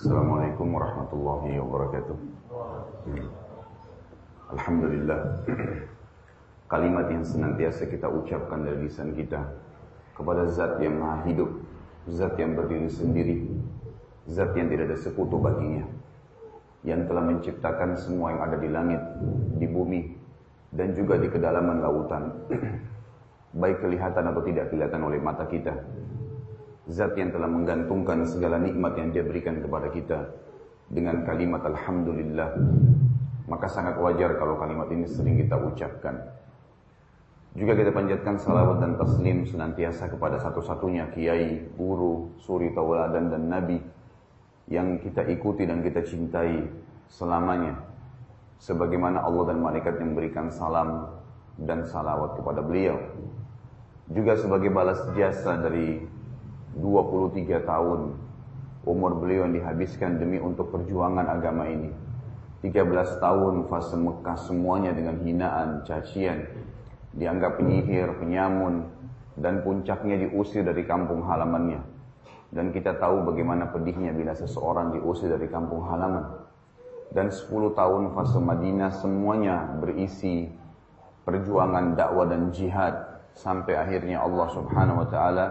Assalamualaikum warahmatullahi wabarakatuh. Alhamdulillah. Kalimat yang senantiasa kita ucapkan dari lisan kita kepada zat yang maha hidup, zat yang berdiri sendiri, zat yang tidak ada sekutu baginya, yang telah menciptakan semua yang ada di langit, di bumi, dan juga di kedalaman lautan, baik kelihatan atau tidak kelihatan oleh mata kita. Zat yang telah menggantungkan segala nikmat yang dia berikan kepada kita dengan kalimat Alhamdulillah. Maka sangat wajar kalau kalimat ini sering kita ucapkan. Juga kita panjatkan salawat dan taslim senantiasa kepada satu-satunya kiai, guru, suri tauladan dan nabi yang kita ikuti dan kita cintai selamanya. Sebagaimana Allah dan malaikat yang memberikan salam dan salawat kepada beliau. Juga sebagai balas jasa dari 23 tahun umur beliau yang dihabiskan demi untuk perjuangan agama ini. 13 tahun fase Mekah semuanya dengan hinaan, cacian, dianggap penyihir, penyamun, dan puncaknya diusir dari kampung halamannya. Dan kita tahu bagaimana pedihnya bila seseorang diusir dari kampung halaman. Dan 10 tahun fase Madinah semuanya berisi perjuangan dakwah dan jihad sampai akhirnya Allah Subhanahu wa taala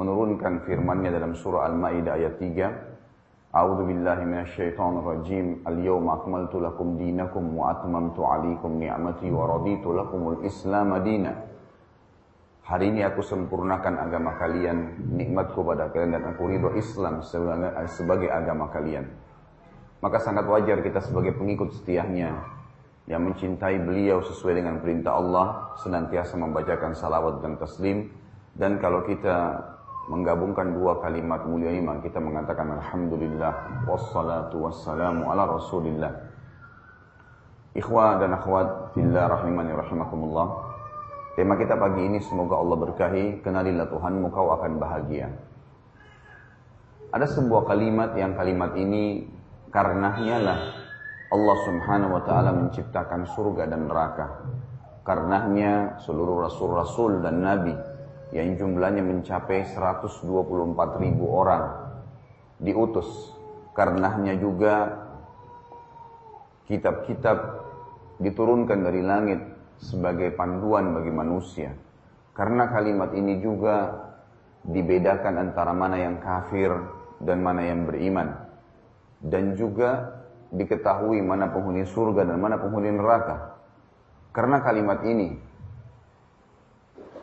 menurunkan firman-Nya dalam surah Al-Maidah ayat 3 A'udzu billahi minasyaitonir rajim. Al-yawma akmaltu lakum dinakum wa atmamtu 'alaikum ni'mati wa raditu lakumul Islam madina. Hari ini aku sempurnakan agama kalian, nikmatku pada kalian dan aku ridho Islam sebagai, agama kalian. Maka sangat wajar kita sebagai pengikut setiahnya yang mencintai beliau sesuai dengan perintah Allah senantiasa membacakan salawat dan taslim dan kalau kita menggabungkan dua kalimat mulia iman kita mengatakan alhamdulillah wassalatu wassalamu ala rasulillah. Ikhwah dan akhwat fillah rahimani rahimakumullah. Tema kita pagi ini semoga Allah berkahi. Kenalilah Tuhanmu kau akan bahagia. Ada sebuah kalimat yang kalimat ini karenanya lah Allah subhanahu wa ta'ala menciptakan surga dan neraka. Karenanya seluruh rasul-rasul dan nabi yang jumlahnya mencapai 124 ribu orang diutus. Karenanya juga kitab-kitab diturunkan dari langit sebagai panduan bagi manusia. Karena kalimat ini juga dibedakan antara mana yang kafir dan mana yang beriman. Dan juga diketahui mana penghuni surga dan mana penghuni neraka. Karena kalimat ini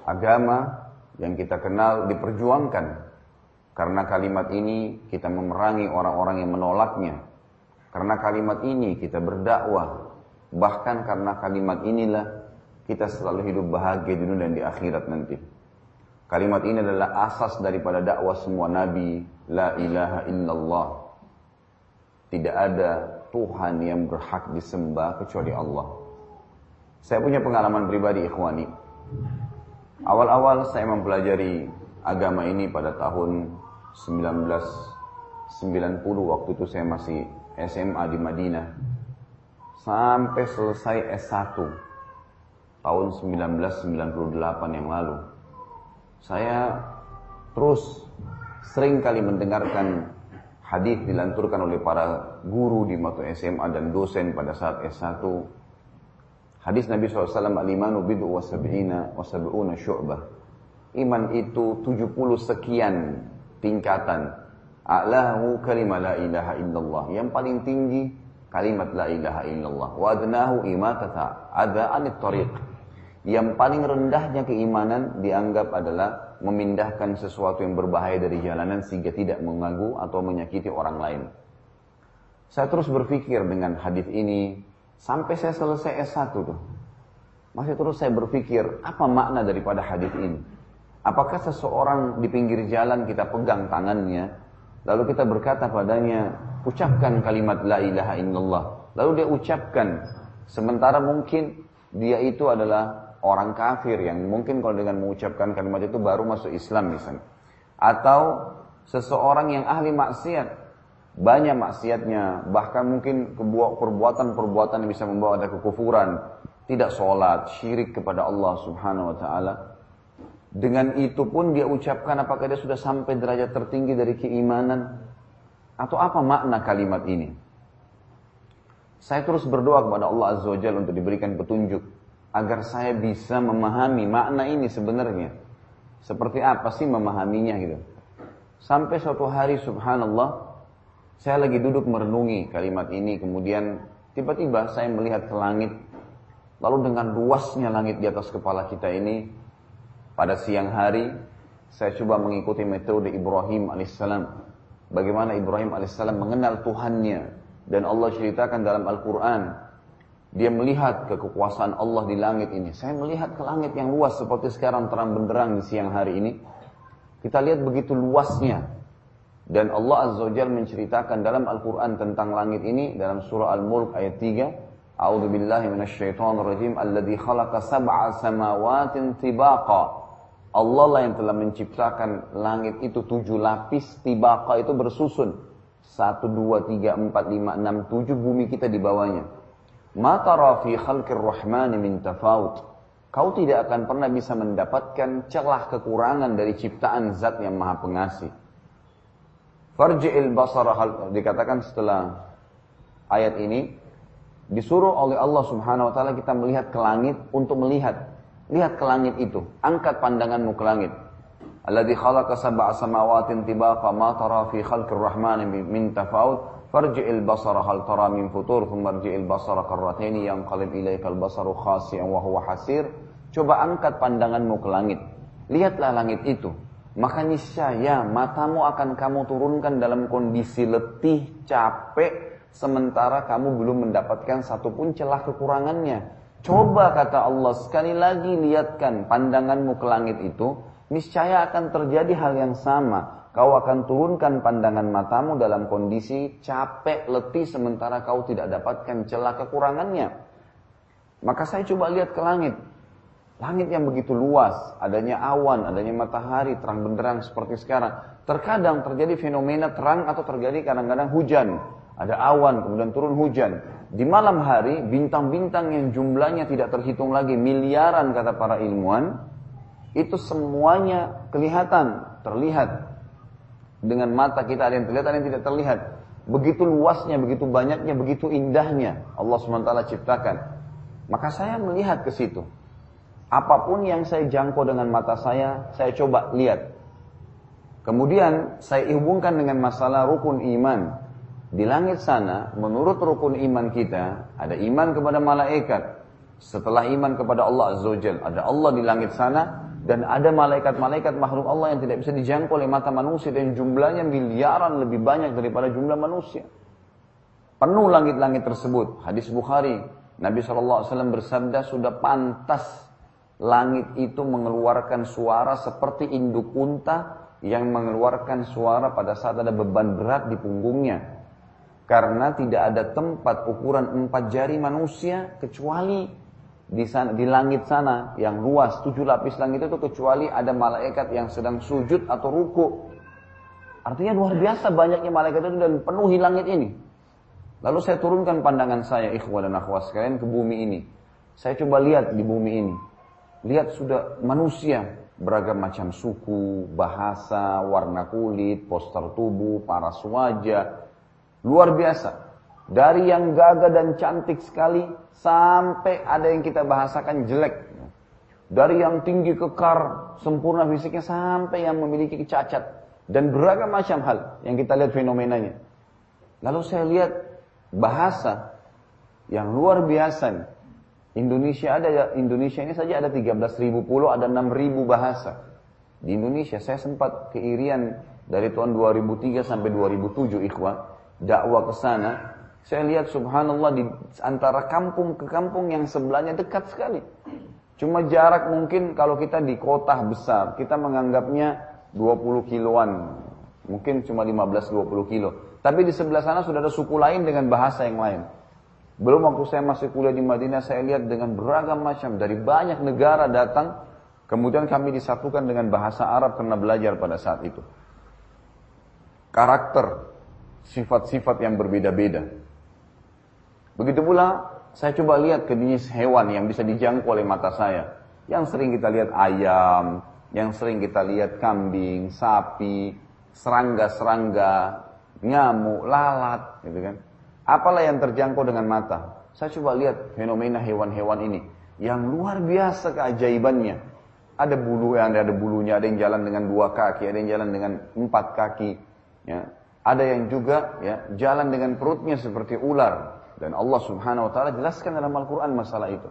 agama yang kita kenal diperjuangkan. Karena kalimat ini kita memerangi orang-orang yang menolaknya. Karena kalimat ini kita berdakwah. Bahkan karena kalimat inilah kita selalu hidup bahagia di dunia dan di akhirat nanti. Kalimat ini adalah asas daripada dakwah semua nabi. La ilaha illallah. Tidak ada Tuhan yang berhak disembah kecuali Allah. Saya punya pengalaman pribadi ikhwani. Awal-awal saya mempelajari agama ini pada tahun 1990 waktu itu saya masih SMA di Madinah sampai selesai S1 tahun 1998 yang lalu. Saya terus sering kali mendengarkan hadis dilanturkan oleh para guru di mata SMA dan dosen pada saat S1 Hadis Nabi SAW, Al-imanu bid'u wa sab'ina wa sab'una syu'bah. Iman itu 70 sekian tingkatan. A'lahu kalimah la ilaha illallah. Yang paling tinggi kalimat la ilaha illallah. Wa adnahu imatata adha anit tariq. Yang paling rendahnya keimanan dianggap adalah memindahkan sesuatu yang berbahaya dari jalanan sehingga tidak mengganggu atau menyakiti orang lain. Saya terus berpikir dengan hadis ini, Sampai saya selesai S1 tuh. Masih terus saya berpikir, apa makna daripada hadis ini? Apakah seseorang di pinggir jalan kita pegang tangannya, lalu kita berkata padanya, ucapkan kalimat la ilaha illallah. Lalu dia ucapkan, sementara mungkin dia itu adalah orang kafir yang mungkin kalau dengan mengucapkan kalimat itu baru masuk Islam misalnya. Atau seseorang yang ahli maksiat, banyak maksiatnya, bahkan mungkin perbuatan-perbuatan yang bisa membawa ada kekufuran, tidak sholat, syirik kepada Allah subhanahu wa ta'ala. Dengan itu pun dia ucapkan apakah dia sudah sampai derajat tertinggi dari keimanan. Atau apa makna kalimat ini? Saya terus berdoa kepada Allah Azza wa untuk diberikan petunjuk agar saya bisa memahami makna ini sebenarnya. Seperti apa sih memahaminya gitu. Sampai suatu hari subhanallah saya lagi duduk merenungi kalimat ini kemudian tiba-tiba saya melihat ke langit lalu dengan luasnya langit di atas kepala kita ini pada siang hari saya coba mengikuti metode Ibrahim alaihissalam bagaimana Ibrahim alaihissalam mengenal Tuhannya dan Allah ceritakan dalam Al-Quran dia melihat ke kekuasaan Allah di langit ini. Saya melihat ke langit yang luas seperti sekarang terang benderang di siang hari ini. Kita lihat begitu luasnya. Dan Allah Azza wa Jalla menceritakan dalam Al-Quran tentang langit ini dalam surah Al-Mulk ayat 3. A'udhu billahi rajim. Alladhi khalaqa sab'a samawatin tibaqa. Allah lah yang telah menciptakan langit itu tujuh lapis tibaqa itu bersusun. Satu, dua, tiga, empat, lima, enam, tujuh bumi kita di bawahnya. Ma tara fi khalqir rahmani min tafawut. Kau tidak akan pernah bisa mendapatkan celah kekurangan dari ciptaan zat yang maha pengasih. Farji'il basara hal, dikatakan setelah ayat ini disuruh oleh Allah Subhanahu wa taala kita melihat ke langit untuk melihat. Lihat ke langit itu. Angkat pandanganmu ke langit. Alladzi khalaqa sab'a samawatin tibaqa ma tara fi khalqir rahmani min tafawut. Farji'il basara hal tara min futur. Thumma rji'il basara karrataini yang qalib ilaikal basaru khasi'an wa huwa hasir. Coba angkat pandanganmu ke langit. Lihatlah langit itu maka niscaya matamu akan kamu turunkan dalam kondisi letih capek sementara kamu belum mendapatkan satupun celah kekurangannya coba kata Allah sekali lagi lihatkan pandanganmu ke langit itu niscaya akan terjadi hal yang sama Kau akan turunkan pandangan matamu dalam kondisi capek, letih, sementara kau tidak dapatkan celah kekurangannya. Maka saya coba lihat ke langit. Langit yang begitu luas, adanya awan, adanya matahari, terang benderang seperti sekarang. Terkadang terjadi fenomena terang atau terjadi kadang-kadang hujan. Ada awan, kemudian turun hujan. Di malam hari, bintang-bintang yang jumlahnya tidak terhitung lagi, miliaran kata para ilmuwan, itu semuanya kelihatan, terlihat dengan mata kita ada yang terlihat, ada yang tidak terlihat. Begitu luasnya, begitu banyaknya, begitu indahnya Allah SWT ciptakan. Maka saya melihat ke situ. Apa pun yang saya jangkau dengan mata saya, saya coba lihat. Kemudian saya hubungkan dengan masalah rukun iman. Di langit sana, menurut rukun iman kita, ada iman kepada malaikat. Setelah iman kepada Allah Azza ada Allah di langit sana, dan ada malaikat-malaikat makhluk Allah yang tidak bisa dijangkau oleh mata manusia dan jumlahnya miliaran lebih banyak daripada jumlah manusia. Penuh langit-langit tersebut. Hadis Bukhari, Nabi SAW bersabda sudah pantas langit itu mengeluarkan suara seperti induk unta yang mengeluarkan suara pada saat ada beban berat di punggungnya. Karena tidak ada tempat ukuran empat jari manusia kecuali di sana di langit sana yang luas tujuh lapis langit itu kecuali ada malaikat yang sedang sujud atau ruku. Artinya luar biasa banyaknya malaikat itu dan penuhi langit ini. Lalu saya turunkan pandangan saya ikhwah dan akhwat sekalian ke bumi ini. Saya coba lihat di bumi ini. Lihat sudah manusia beragam macam suku, bahasa, warna kulit, poster tubuh, paras wajah. Luar biasa. Dari yang gagah dan cantik sekali sampai ada yang kita bahasakan jelek. Dari yang tinggi kekar, sempurna fisiknya sampai yang memiliki cacat dan beragam macam hal yang kita lihat fenomenanya. Lalu saya lihat bahasa yang luar biasa. Indonesia ada Indonesia ini saja ada 13.000 pulau, ada 6.000 bahasa. Di Indonesia saya sempat keirian dari tahun 2003 sampai 2007 ikhwah dakwah ke sana saya lihat subhanallah di antara kampung ke kampung yang sebelahnya dekat sekali. Cuma jarak mungkin kalau kita di kota besar, kita menganggapnya 20 kiloan. Mungkin cuma 15-20 kilo. Tapi di sebelah sana sudah ada suku lain dengan bahasa yang lain. Belum waktu saya masih kuliah di Madinah, saya lihat dengan beragam macam. Dari banyak negara datang, kemudian kami disatukan dengan bahasa Arab karena belajar pada saat itu. Karakter, sifat-sifat yang berbeda-beda. Begitu pula saya coba lihat ke jenis hewan yang bisa dijangkau oleh mata saya. Yang sering kita lihat ayam, yang sering kita lihat kambing, sapi, serangga-serangga, nyamuk, lalat, gitu kan. Apalah yang terjangkau dengan mata? Saya coba lihat fenomena hewan-hewan ini yang luar biasa keajaibannya. Ada bulu yang ada bulunya, ada yang jalan dengan dua kaki, ada yang jalan dengan empat kaki. Ya. Ada yang juga ya jalan dengan perutnya seperti ular. Dan Allah subhanahu wa ta'ala jelaskan dalam Al-Quran masalah itu.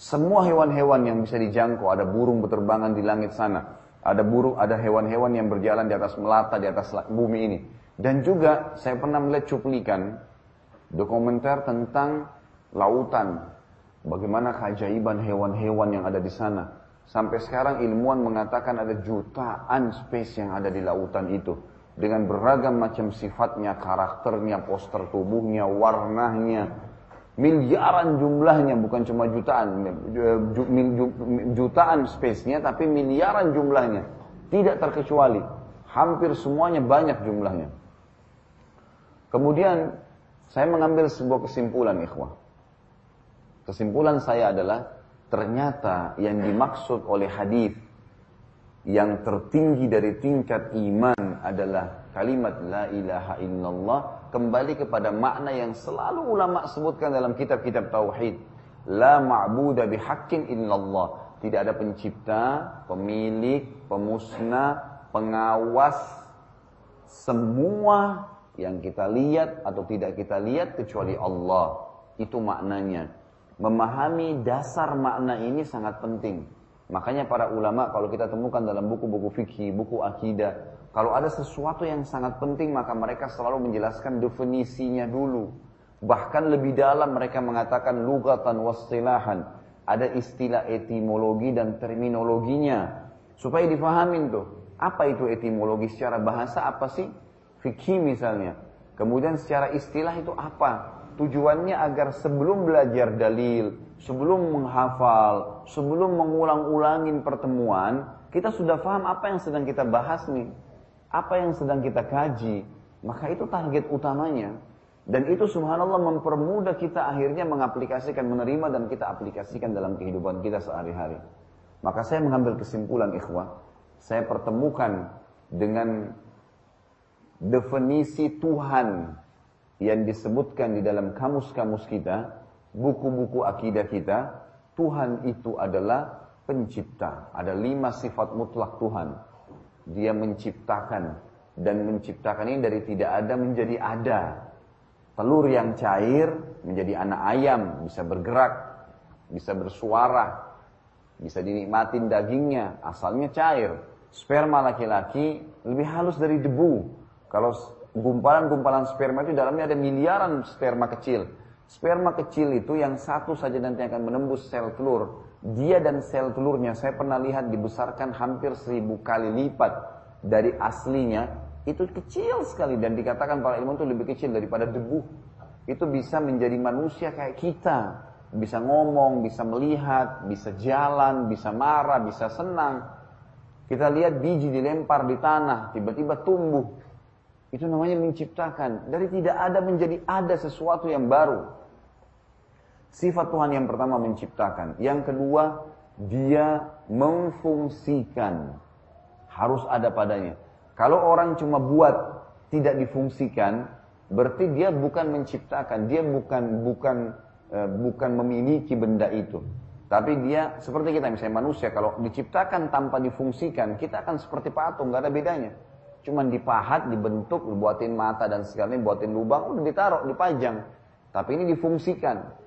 Semua hewan-hewan yang bisa dijangkau, ada burung berterbangan di langit sana. Ada burung, ada hewan-hewan yang berjalan di atas melata, di atas bumi ini. Dan juga saya pernah melihat cuplikan dokumenter tentang lautan. Bagaimana keajaiban hewan-hewan yang ada di sana. Sampai sekarang ilmuwan mengatakan ada jutaan spesies yang ada di lautan itu. Dengan beragam macam sifatnya, karakternya, poster tubuhnya, warnanya. Miliaran jumlahnya, bukan cuma jutaan. Jutaan spesiesnya, tapi miliaran jumlahnya. Tidak terkecuali. Hampir semuanya banyak jumlahnya. Kemudian saya mengambil sebuah kesimpulan ikhwah. Kesimpulan saya adalah ternyata yang dimaksud oleh hadis yang tertinggi dari tingkat iman adalah kalimat la ilaha illallah kembali kepada makna yang selalu ulama sebutkan dalam kitab-kitab tauhid la ma'budu bihaqqin illallah tidak ada pencipta, pemilik, pemusnah, pengawas semua yang kita lihat atau tidak kita lihat kecuali Allah. Itu maknanya. Memahami dasar makna ini sangat penting. Makanya para ulama kalau kita temukan dalam buku-buku fikih, buku akidah, kalau ada sesuatu yang sangat penting maka mereka selalu menjelaskan definisinya dulu. Bahkan lebih dalam mereka mengatakan lugatan wastilahan. Ada istilah etimologi dan terminologinya. Supaya difahamin tuh. Apa itu etimologi secara bahasa apa sih? Fikih misalnya. Kemudian secara istilah itu apa? Tujuannya agar sebelum belajar dalil, sebelum menghafal, sebelum mengulang-ulangin pertemuan, kita sudah paham apa yang sedang kita bahas nih. Apa yang sedang kita kaji. Maka itu target utamanya. Dan itu subhanallah mempermudah kita akhirnya mengaplikasikan, menerima dan kita aplikasikan dalam kehidupan kita sehari-hari. Maka saya mengambil kesimpulan ikhwah. Saya pertemukan dengan definisi Tuhan yang disebutkan di dalam kamus-kamus kita, buku-buku akidah kita, Tuhan itu adalah pencipta. Ada lima sifat mutlak Tuhan. Dia menciptakan dan menciptakan ini dari tidak ada menjadi ada. Telur yang cair menjadi anak ayam, bisa bergerak, bisa bersuara, bisa dinikmatin dagingnya, asalnya cair. Sperma laki-laki lebih halus dari debu, kalau gumpalan-gumpalan sperma itu dalamnya ada miliaran sperma kecil. Sperma kecil itu yang satu saja nanti akan menembus sel telur. Dia dan sel telurnya saya pernah lihat dibesarkan hampir seribu kali lipat dari aslinya. Itu kecil sekali dan dikatakan para ilmuwan itu lebih kecil daripada debu. Itu bisa menjadi manusia kayak kita. Bisa ngomong, bisa melihat, bisa jalan, bisa marah, bisa senang. Kita lihat biji dilempar di tanah, tiba-tiba tumbuh. Itu namanya menciptakan. Dari tidak ada menjadi ada sesuatu yang baru. Sifat Tuhan yang pertama menciptakan. Yang kedua, dia memfungsikan. Harus ada padanya. Kalau orang cuma buat, tidak difungsikan, berarti dia bukan menciptakan. Dia bukan bukan uh, bukan memiliki benda itu. Tapi dia seperti kita misalnya manusia kalau diciptakan tanpa difungsikan, kita akan seperti patung, nggak ada bedanya. Cuman dipahat, dibentuk, dibuatin mata dan segala buatin lubang, udah ditaruh, dipajang. Tapi ini difungsikan.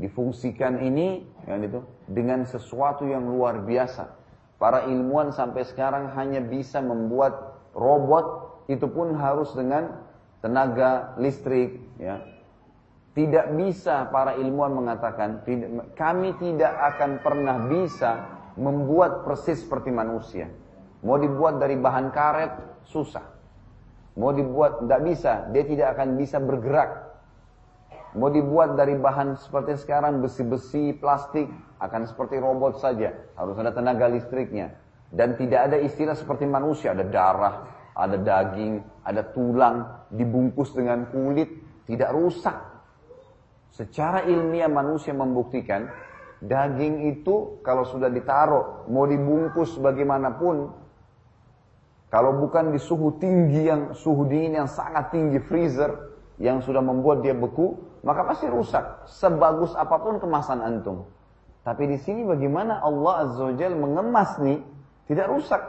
Difungsikan ini ya itu dengan sesuatu yang luar biasa. Para ilmuwan sampai sekarang hanya bisa membuat robot itu pun harus dengan tenaga listrik ya. Tidak bisa para ilmuwan mengatakan kami tidak akan pernah bisa membuat persis seperti manusia. Mau dibuat dari bahan karet, susah. Mau dibuat, tidak bisa. Dia tidak akan bisa bergerak. Mau dibuat dari bahan seperti sekarang, besi-besi, plastik, akan seperti robot saja. Harus ada tenaga listriknya. Dan tidak ada istilah seperti manusia. Ada darah, ada daging, ada tulang, dibungkus dengan kulit, tidak rusak. Secara ilmiah manusia membuktikan, daging itu kalau sudah ditaruh, mau dibungkus bagaimanapun, Kalau bukan di suhu tinggi yang suhu dingin yang sangat tinggi freezer yang sudah membuat dia beku, maka pasti rusak. Sebagus apa pun kemasan antum. Tapi di sini bagaimana Allah Azza wa mengemas nih tidak rusak.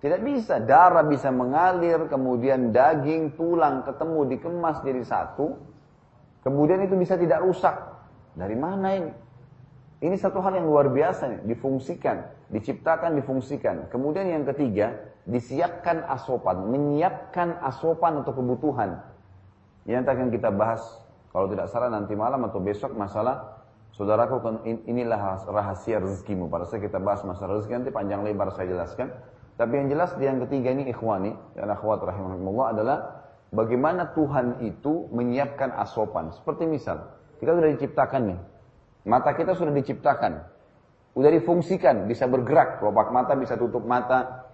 Tidak bisa. Darah bisa mengalir, kemudian daging, tulang ketemu dikemas jadi satu. Kemudian itu bisa tidak rusak. Dari mana ini? Ini satu hal yang luar biasa nih, difungsikan, diciptakan, difungsikan. Kemudian yang ketiga, disiapkan asopan, menyiapkan asopan untuk kebutuhan. Yang akan kita bahas, kalau tidak salah nanti malam atau besok masalah, saudaraku inilah rahasia rezekimu. Pada saat kita bahas masalah rezeki nanti panjang lebar saya jelaskan. Tapi yang jelas yang ketiga ini ikhwani dan akhwat rahimahumullah adalah bagaimana Tuhan itu menyiapkan asopan. Seperti misal, kita sudah diciptakan nih, Mata kita sudah diciptakan. Udah difungsikan, bisa bergerak. Kelopak mata bisa tutup mata.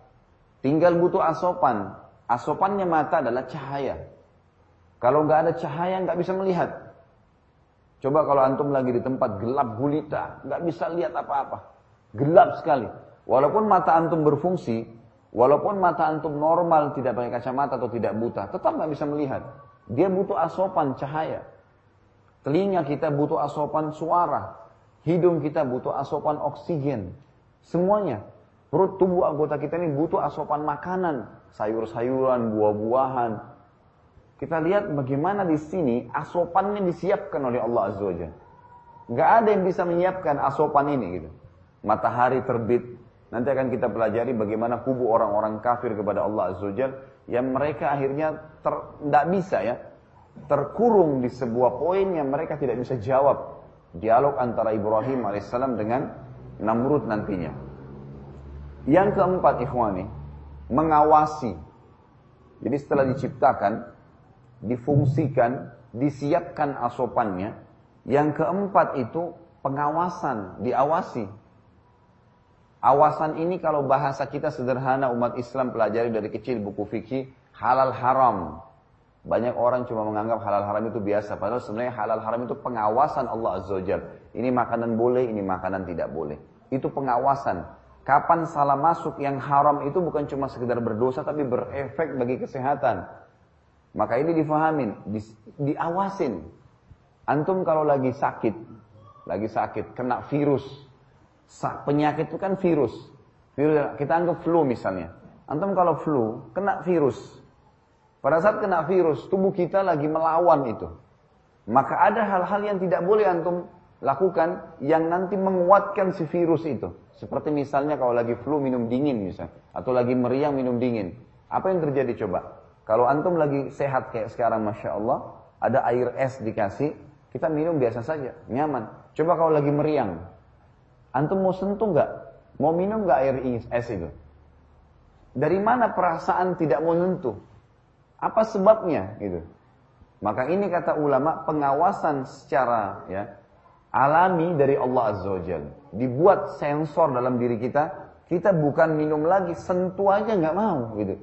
Tinggal butuh asopan. Asopannya mata adalah cahaya. Kalau nggak ada cahaya nggak bisa melihat. Coba kalau antum lagi di tempat gelap gulita, nggak bisa lihat apa-apa. Gelap sekali. Walaupun mata antum berfungsi, walaupun mata antum normal tidak pakai kacamata atau tidak buta, tetap nggak bisa melihat. Dia butuh asopan cahaya. Telinga kita butuh asopan suara. Hidung kita butuh asopan oksigen. Semuanya. Perut tubuh anggota kita ini butuh asopan makanan. Sayur-sayuran, buah-buahan. Kita lihat bagaimana di sini asopannya disiapkan oleh Allah Azza wa Gak ada yang bisa menyiapkan asopan ini gitu. Matahari terbit. Nanti akan kita pelajari bagaimana kubu orang-orang kafir kepada Allah Azza wa Yang mereka akhirnya tidak bisa ya terkurung di sebuah poin yang mereka tidak bisa jawab. Dialog antara Ibrahim alaihissalam dengan Namrud nantinya. Yang keempat ikhwani, mengawasi. Jadi setelah diciptakan, difungsikan, disiapkan asopannya. Yang keempat itu pengawasan, diawasi. Awasan ini kalau bahasa kita sederhana umat Islam pelajari dari kecil buku fikih halal haram. Banyak orang cuma menganggap halal haram itu biasa. Padahal sebenarnya halal haram itu pengawasan Allah Azza wa Ini makanan boleh, ini makanan tidak boleh. Itu pengawasan. Kapan salah masuk yang haram itu bukan cuma sekedar berdosa tapi berefek bagi kesehatan. Maka ini difahamin, di, diawasin. Antum kalau lagi sakit, lagi sakit, kena virus. Penyakit itu kan virus. virus kita anggap flu misalnya. Antum kalau flu, kena virus. Pada saat kena virus, tubuh kita lagi melawan itu. Maka ada hal-hal yang tidak boleh antum lakukan yang nanti menguatkan si virus itu. Seperti misalnya kalau lagi flu minum dingin misalnya. Atau lagi meriang minum dingin. Apa yang terjadi coba? Kalau antum lagi sehat kayak sekarang Masya Allah. Ada air es dikasih. Kita minum biasa saja. Nyaman. Coba kalau lagi meriang. Antum mau sentuh nggak? Mau minum nggak air es itu? Dari mana perasaan tidak mau sentuh? Apa sebabnya gitu. Maka ini kata ulama pengawasan secara ya alami dari Allah Azza wa Dibuat sensor dalam diri kita, kita bukan minum lagi, sentuh aja nggak mau gitu.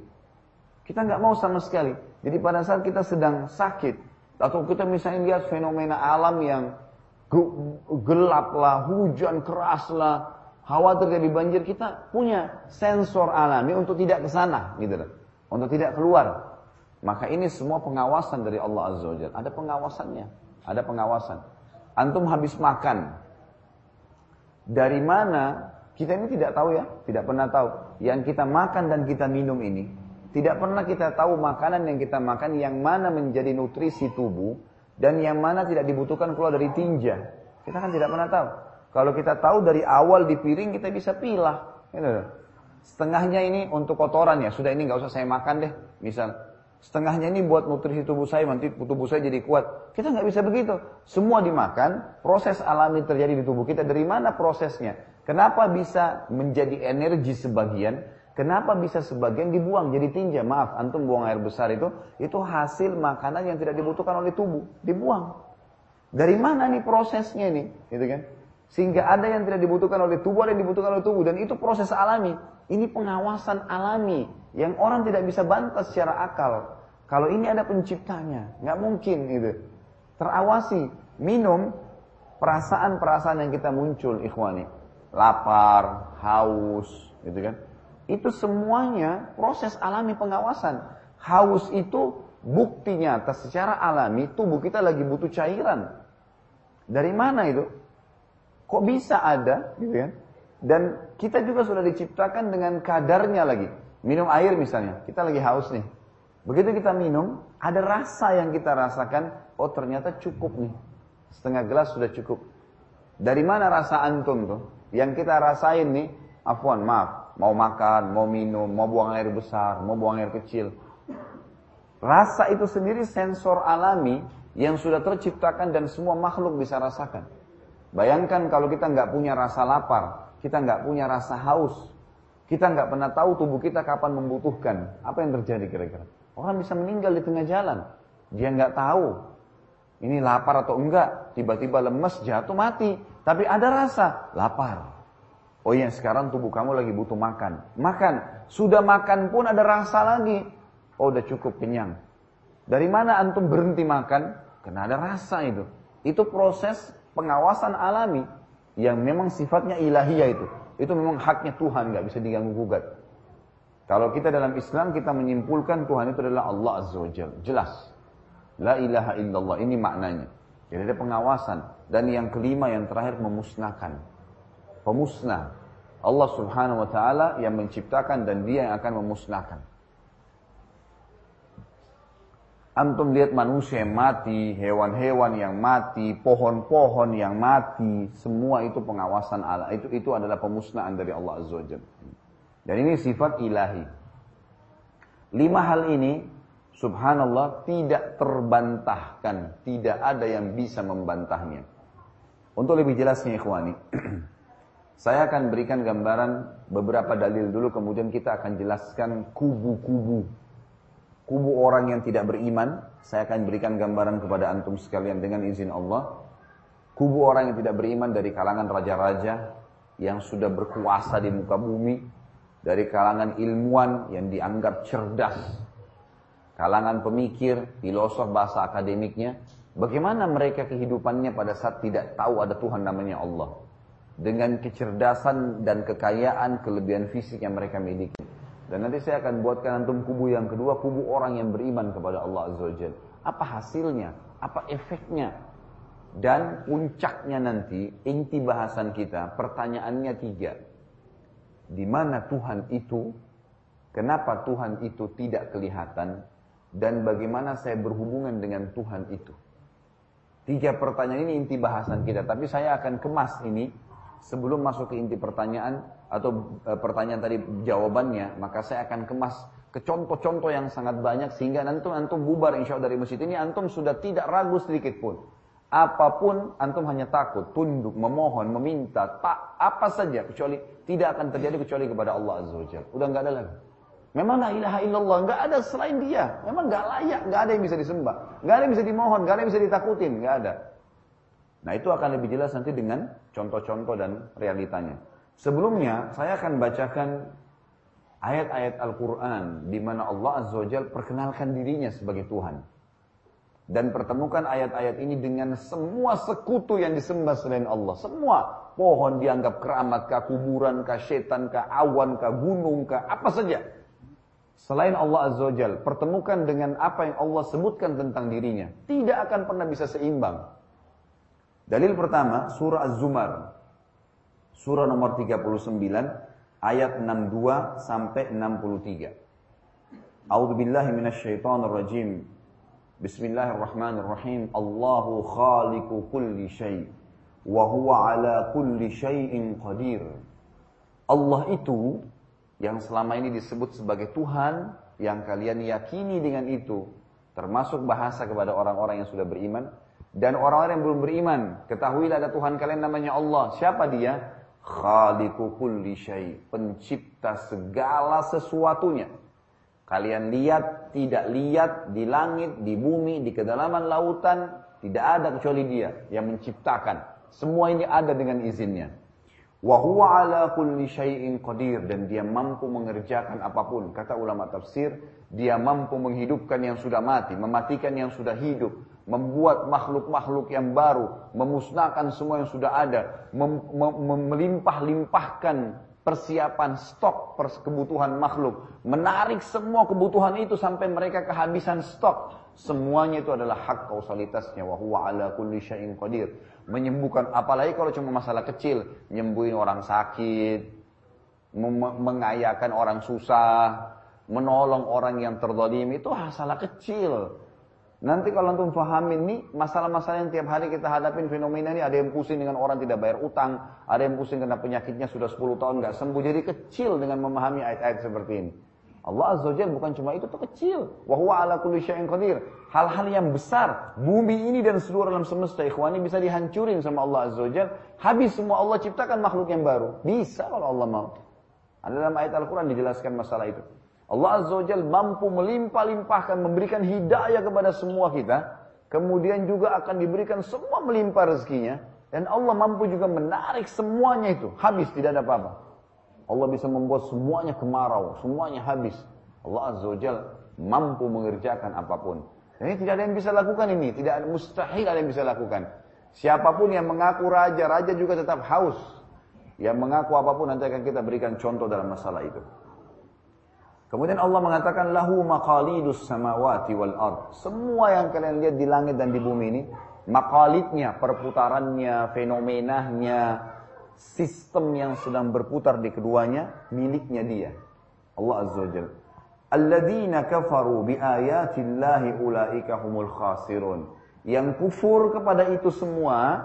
Kita nggak mau sama sekali. Jadi pada saat kita sedang sakit atau kita misalnya lihat fenomena alam yang gelap lah, hujan keras lah, khawatir jadi banjir, kita punya sensor alami untuk tidak ke sana gitu Untuk tidak keluar. Maka ini semua pengawasan dari Allah Azza wa Jalla. Ada pengawasannya. Ada pengawasan. Antum habis makan. Dari mana? Kita ini tidak tahu ya. Tidak pernah tahu. Yang kita makan dan kita minum ini. Tidak pernah kita tahu makanan yang kita makan yang mana menjadi nutrisi tubuh. Dan yang mana tidak dibutuhkan keluar dari tinja. Kita kan tidak pernah tahu. Kalau kita tahu dari awal di piring kita bisa pilah. Gitu. Setengahnya ini untuk kotoran ya. Sudah ini nggak usah saya makan deh. Misal Setengahnya ini buat nutrisi tubuh saya, nanti tubuh saya jadi kuat. Kita nggak bisa begitu. Semua dimakan, proses alami terjadi di tubuh kita. Dari mana prosesnya? Kenapa bisa menjadi energi sebagian? Kenapa bisa sebagian dibuang jadi tinja? Maaf, antum buang air besar itu, itu hasil makanan yang tidak dibutuhkan oleh tubuh, dibuang. Dari mana nih prosesnya nih, gitu kan? Sehingga ada yang tidak dibutuhkan oleh tubuh, ada yang dibutuhkan oleh tubuh, dan itu proses alami. Ini pengawasan alami yang orang tidak bisa bantah secara akal. Kalau ini ada penciptanya, nggak mungkin itu. Terawasi, minum perasaan-perasaan yang kita muncul, ikhwani. Lapar, haus, gitu kan. Itu semuanya proses alami pengawasan. Haus itu bukti nyata secara alami tubuh kita lagi butuh cairan. Dari mana itu? Kok bisa ada gitu kan? Dan kita juga sudah diciptakan dengan kadarnya lagi. Minum air misalnya, kita lagi haus nih. Begitu kita minum, ada rasa yang kita rasakan, oh ternyata cukup nih. Setengah gelas sudah cukup. Dari mana rasa antum tuh? Yang kita rasain nih, afwan, maaf, mau makan, mau minum, mau buang air besar, mau buang air kecil. Rasa itu sendiri sensor alami yang sudah terciptakan dan semua makhluk bisa rasakan. Bayangkan kalau kita nggak punya rasa lapar, kita nggak punya rasa haus, kita nggak pernah tahu tubuh kita kapan membutuhkan. Apa yang terjadi kira-kira? Orang bisa meninggal di tengah jalan. Dia nggak tahu. Ini lapar atau enggak. Tiba-tiba lemes, jatuh, mati. Tapi ada rasa lapar. Oh iya, sekarang tubuh kamu lagi butuh makan. Makan. Sudah makan pun ada rasa lagi. Oh udah cukup kenyang. Dari mana antum berhenti makan? Karena ada rasa itu. Itu proses pengawasan alami yang memang sifatnya ilahiyah itu. Itu memang haknya Tuhan, nggak bisa diganggu gugat. Kalau kita dalam Islam kita menyimpulkan Tuhan itu adalah Allah Azza wa. Jelas. La ilaha illallah. Ini maknanya. Jadi ada pengawasan. Dan yang kelima yang terakhir memusnahkan. Pemusnah. Allah subhanahu wa ta'ala yang menciptakan dan dia yang akan memusnahkan. Antum lihat manusia yang mati, hewan-hewan yang mati, pohon-pohon yang mati, semua itu pengawasan Allah. Itu itu adalah pemusnahan dari Allah Azza wa. Dan ini sifat ilahi. Lima hal ini, subhanallah, tidak terbantahkan. Tidak ada yang bisa membantahnya. Untuk lebih jelasnya ikhwani, saya akan berikan gambaran beberapa dalil dulu, kemudian kita akan jelaskan kubu-kubu. Kubu orang yang tidak beriman, saya akan berikan gambaran kepada antum sekalian dengan izin Allah. Kubu orang yang tidak beriman dari kalangan raja-raja yang sudah berkuasa di muka bumi, dari kalangan ilmuwan yang dianggap cerdas, kalangan pemikir, filosof bahasa akademiknya, bagaimana mereka kehidupannya pada saat tidak tahu ada Tuhan namanya Allah. Dengan kecerdasan dan kekayaan, kelebihan fisik yang mereka miliki. Dan nanti saya akan buatkan antum kubu yang kedua, kubu orang yang beriman kepada Allah Azza wa Apa hasilnya? Apa efeknya? Dan puncaknya nanti, inti bahasan kita, pertanyaannya tiga di mana Tuhan itu, kenapa Tuhan itu tidak kelihatan, dan bagaimana saya berhubungan dengan Tuhan itu. Tiga pertanyaan ini inti bahasan kita, tapi saya akan kemas ini sebelum masuk ke inti pertanyaan atau e, pertanyaan tadi jawabannya, maka saya akan kemas ke contoh-contoh yang sangat banyak sehingga nanti antum bubar insya Allah dari masjid ini antum sudah tidak ragu sedikit pun. Apa pun antum hanya takut, tunduk, memohon, meminta, tak apa saja kecuali tidak akan terjadi kecuali kepada Allah Azza wa Jalla. Udah nggak ada lagi. Memang la ilaha illallah, nggak ada selain dia. Memang nggak layak, nggak ada yang bisa disembah, nggak ada yang bisa dimohon, nggak ada yang bisa ditakutin, nggak ada. Nah itu akan lebih jelas nanti dengan contoh-contoh dan realitanya. Sebelumnya saya akan bacakan ayat-ayat Al-Quran di mana Allah Azza wa perkenalkan dirinya sebagai Tuhan dan pertemukan ayat-ayat ini dengan semua sekutu yang disembah selain Allah. Semua pohon dianggap keramat, kah, kuburan, kah, setan, kah, awan, kah, gunung, kah, apa saja. Selain Allah Azza wa pertemukan dengan apa yang Allah sebutkan tentang dirinya. Tidak akan pernah bisa seimbang. Dalil pertama, surah Az-Zumar. Surah nomor 39, ayat 62 sampai 63. A'udzu billahi minasyaitonir rajim. Bismillahirrahmanirrahim. Allahu khaliqu kulli syai' wa huwa ala kulli syai'in qadir. Allah itu yang selama ini disebut sebagai Tuhan yang kalian yakini dengan itu termasuk bahasa kepada orang-orang yang sudah beriman dan orang-orang yang belum beriman ketahuilah ada Tuhan kalian namanya Allah siapa dia khaliqu kulli syai pencipta segala sesuatunya Kalian lihat, tidak lihat, di langit, di bumi, di kedalaman lautan, tidak ada kecuali dia yang menciptakan. Semua ini ada dengan izinnya. Wa huwa ala kulli syai'in qadir dan dia mampu mengerjakan apa pun. Kata ulama tafsir, dia mampu menghidupkan yang sudah mati, mematikan yang sudah hidup, membuat makhluk-makhluk yang baru, memusnahkan semua yang sudah ada, mem mem melimpah-limpahkan persiapan stok kebutuhan makhluk, menarik semua kebutuhan itu sampai mereka kehabisan stok. Semuanya itu adalah hak kausalitasnya wa huwa ala kulli syai'in qadir. Menyembuhkan apalagi kalau cuma masalah kecil, nyembuhin orang sakit, mengayakan orang susah, menolong orang yang terdolim itu masalah kecil. Nanti kalau antum fahamin nih, masalah-masalah yang tiap hari kita hadapin fenomena ini, ada yang pusing dengan orang tidak bayar utang, ada yang pusing karena penyakitnya sudah 10 tahun nggak sembuh, jadi kecil dengan memahami ayat-ayat seperti ini. Allah Azza wa bukan cuma itu tuh kecil. Wa ala kulli syai'in qadir. Hal-hal yang besar, bumi ini dan seluruh alam semesta ikhwani bisa dihancurin sama Allah Azza wa Habis semua Allah ciptakan makhluk yang baru. Bisa kalau Allah mau. Ada dalam ayat Al-Quran dijelaskan masalah itu. Allah Azza wa mampu melimpah-limpahkan, memberikan hidayah kepada semua kita. Kemudian juga akan diberikan semua melimpah rezekinya. Dan Allah mampu juga menarik semuanya itu. Habis, tidak ada apa-apa. Allah bisa membuat semuanya kemarau, semuanya habis. Allah Azza wa mampu mengerjakan apa pun. Ini tidak ada yang bisa lakukan ini. Tidak ada, mustahil ada yang bisa lakukan. Siapa pun yang mengaku raja, raja juga tetap haus. Yang mengaku apa pun nanti akan kita berikan contoh dalam masalah itu. Kemudian Allah mengatakan lahu maqalidus samawati wal ard. Semua yang kalian lihat di langit dan di bumi ini, maqalidnya, perputarannya, fenomenanya, sistem yang sedang berputar di keduanya miliknya dia. Allah Azza wa Jalla. Alladzina kafaru bi ayatillahi ulaika humul khasirun. Yang kufur kepada itu semua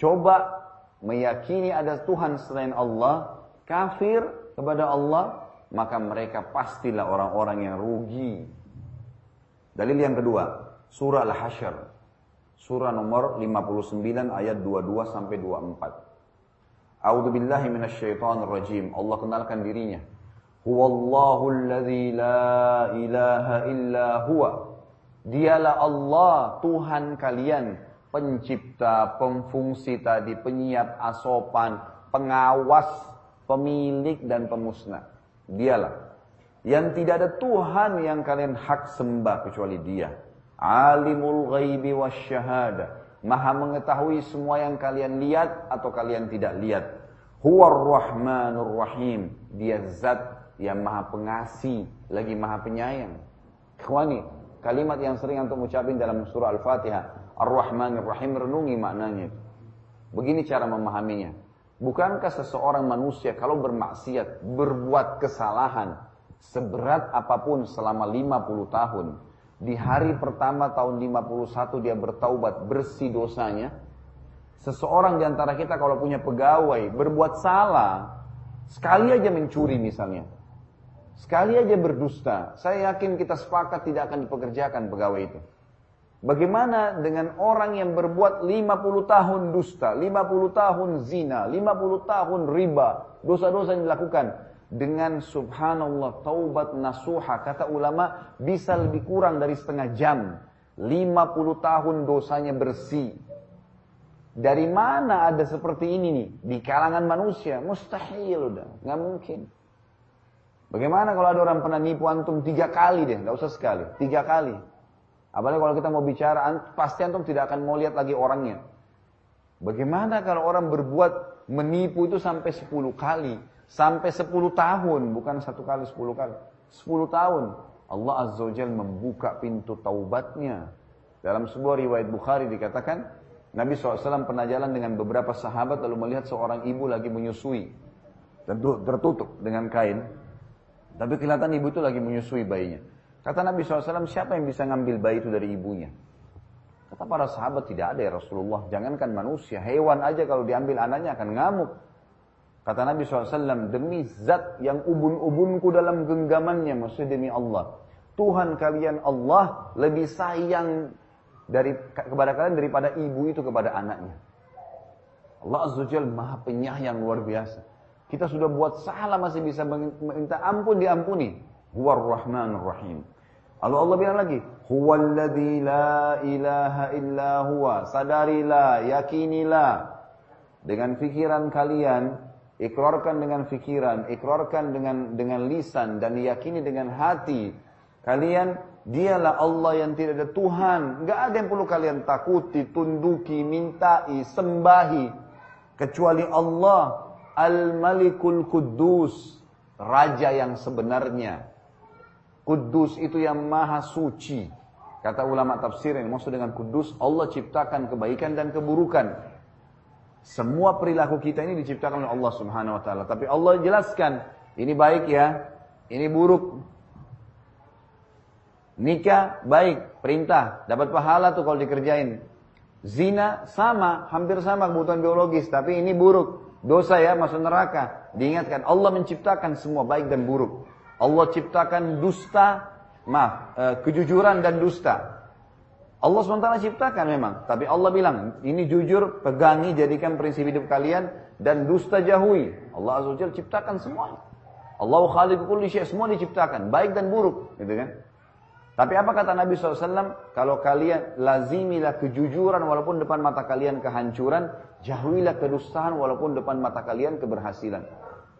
coba meyakini ada Tuhan selain Allah, kafir kepada Allah, maka mereka pastilah orang-orang yang rugi. Dalil yang kedua, surah Al-Hasyr. Surah nomor 59 ayat 22 sampai 24. A'udzu billahi minasyaitonir rajim. Allah kenalkan dirinya. Huwallahu alladzi la ilaha illa huwa. Dialah Allah Tuhan kalian, pencipta, pemfungsi tadi, penyiap asopan, pengawas, pemilik dan pemusnah. Dialah. Yang tidak ada Tuhan yang kalian hak sembah kecuali dia. Alimul ghaibi wasyahada. Maha mengetahui semua yang kalian lihat atau kalian tidak lihat. Huwar rahmanur rahim. Dia zat yang maha pengasih. Lagi maha penyayang. Ikhwani, kalimat yang sering untuk ucapin dalam surah Al-Fatihah. Ar-Rahmanir Rahim renungi maknanya. Begini cara memahaminya. Bukankah seseorang manusia kalau bermaksiat, berbuat kesalahan, seberat apa pun selama 50 tahun, di hari pertama tahun 51 dia bertaubat, bersih dosanya, seseorang di antara kita kalau punya pegawai, berbuat salah, sekali aja mencuri misalnya, sekali aja berdusta, saya yakin kita sepakat tidak akan dipekerjakan pegawai itu. Bagaimana dengan orang yang berbuat 50 tahun dusta, 50 tahun zina, 50 tahun riba, dosa-dosa yang dilakukan? Dengan subhanallah taubat nasuha kata ulama bisa lebih kurang dari setengah jam. 50 tahun dosanya bersih. Dari mana ada seperti ini nih? Di kalangan manusia mustahil udah nggak mungkin. Bagaimana kalau ada orang pernah nipu antum tiga kali deh nggak usah sekali tiga kali Apalagi kalau kita mau bicara, pasti antum tidak akan mau lihat lagi orangnya. Bagaimana kalau orang berbuat menipu itu sampai 10 kali, sampai 10 tahun, bukan satu kali 10 kali, 10 tahun. Allah Azza wa membuka pintu taubatnya. Dalam sebuah riwayat Bukhari dikatakan, Nabi SAW pernah jalan dengan beberapa sahabat lalu melihat seorang ibu lagi menyusui. Tentu tertutup dengan kain. Tapi kelihatan ibu itu lagi menyusui bayinya. Kata Nabi SAW, siapa yang bisa ngambil bayi itu dari ibunya? Kata para sahabat, tidak ada ya Rasulullah. Jangankan manusia, hewan aja kalau diambil anaknya akan ngamuk. Kata Nabi SAW, demi zat yang ubun-ubunku dalam genggamannya, maksudnya demi Allah. Tuhan kalian Allah lebih sayang dari kepada kalian daripada ibu itu kepada anaknya. Allah Azza Jal maha penyayang luar biasa. Kita sudah buat salah masih bisa minta ampun diampuni. Huwar Rahmanur Rahim. Lalu Allah bilang lagi, Huwallazi la ilaha illa huwa. Sadarilah, yakinilah. Dengan pikiran kalian, ikrarkan dengan pikiran, ikrarkan dengan dengan lisan dan yakini dengan hati. Kalian dialah Allah yang tidak ada Tuhan. Enggak ada yang perlu kalian takuti, tunduki, mintai, sembahi kecuali Allah Al-Malikul Kudus, raja yang sebenarnya. Kudus itu yang maha suci. Kata ulama tafsir yang maksud dengan kudus, Allah ciptakan kebaikan dan keburukan. Semua perilaku kita ini diciptakan oleh Allah Subhanahu wa taala. Tapi Allah jelaskan, ini baik ya, ini buruk. Nikah baik, perintah, dapat pahala tuh kalau dikerjain. Zina sama, hampir sama kebutuhan biologis, tapi ini buruk. Dosa ya, masuk neraka. Diingatkan, Allah menciptakan semua baik dan buruk. Allah ciptakan dusta, maaf, eh, kejujuran dan dusta. Allah SWT ciptakan memang, tapi Allah bilang, ini jujur, pegangi, jadikan prinsip hidup kalian, dan dusta jauhi. Allah Azza ciptakan semuanya. Allah khaliq kulli semua diciptakan, baik dan buruk, gitu kan? Tapi apa kata Nabi SAW? Kalau kalian lazimilah kejujuran walaupun depan mata kalian kehancuran, jauhilah kedustaan walaupun depan mata kalian keberhasilan.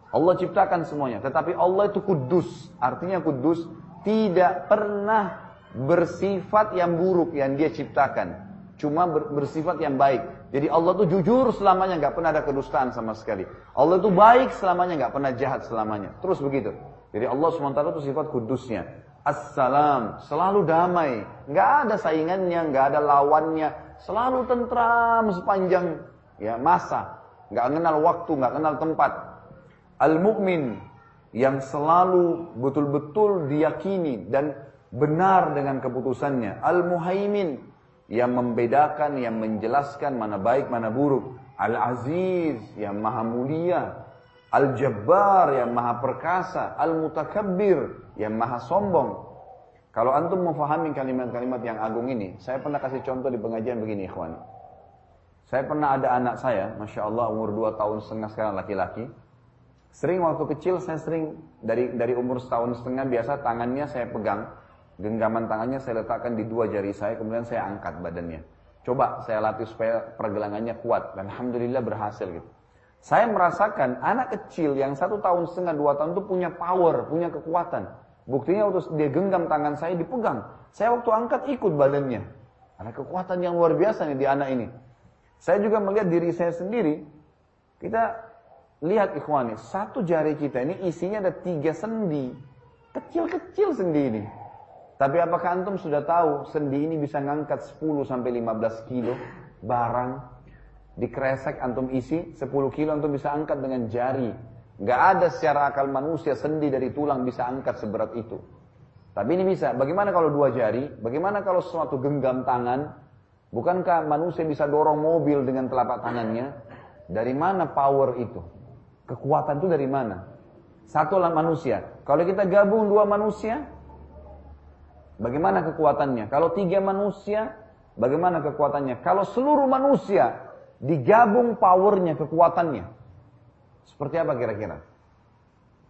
Allah ciptakan semuanya, tetapi Allah itu kudus. Artinya kudus tidak pernah bersifat yang buruk yang dia ciptakan. Cuma bersifat yang baik. Jadi Allah itu jujur selamanya, nggak pernah ada kedustaan sama sekali. Allah itu baik selamanya, nggak pernah jahat selamanya. Terus begitu. Jadi Allah SWT itu sifat kudusnya. Assalam, selalu damai. Nggak ada saingannya, nggak ada lawannya. Selalu tentram sepanjang ya masa. Nggak kenal waktu, nggak kenal tempat. Al-mu'min, yang selalu betul-betul diyakini dan benar dengan keputusannya. Al-muhaimin, yang membedakan, yang menjelaskan mana baik, mana buruk. Al-aziz, yang maha mulia. Al-Jabbar yang maha perkasa, Al-Mutakabbir yang maha sombong. Kalau antum memahami kalimat-kalimat yang agung ini, saya pernah kasih contoh di pengajian begini, ikhwan. Saya pernah ada anak saya, Masya Allah umur 2 tahun setengah sekarang laki-laki. Sering waktu kecil saya sering dari dari umur setahun setengah biasa tangannya saya pegang, genggaman tangannya saya letakkan di dua jari saya, kemudian saya angkat badannya. Coba saya latih supaya pergelangannya kuat dan alhamdulillah berhasil gitu. Saya merasakan anak kecil yang satu tahun setengah dua tahun itu punya power, punya kekuatan. Buktinya waktu dia genggam tangan saya dipegang. Saya waktu angkat ikut badannya. Ada kekuatan yang luar biasa nih di anak ini. Saya juga melihat diri saya sendiri. Kita lihat ikhwani, satu jari kita ini isinya ada tiga sendi. Kecil-kecil sendi ini. Tapi apakah antum sudah tahu sendi ini bisa ngangkat 10 sampai 15 kilo barang Dikresek antum isi 10 kilo antum bisa angkat dengan jari. Gak ada secara akal manusia sendi dari tulang bisa angkat seberat itu. Tapi ini bisa. Bagaimana kalau dua jari? Bagaimana kalau sesuatu genggam tangan? Bukankah manusia bisa dorong mobil dengan telapak tangannya? Dari mana power itu? Kekuatan itu dari mana? Satu lah manusia. Kalau kita gabung dua manusia, bagaimana kekuatannya? Kalau tiga manusia, bagaimana kekuatannya? Kalau seluruh manusia digabung powernya, kekuatannya. Seperti apa kira-kira?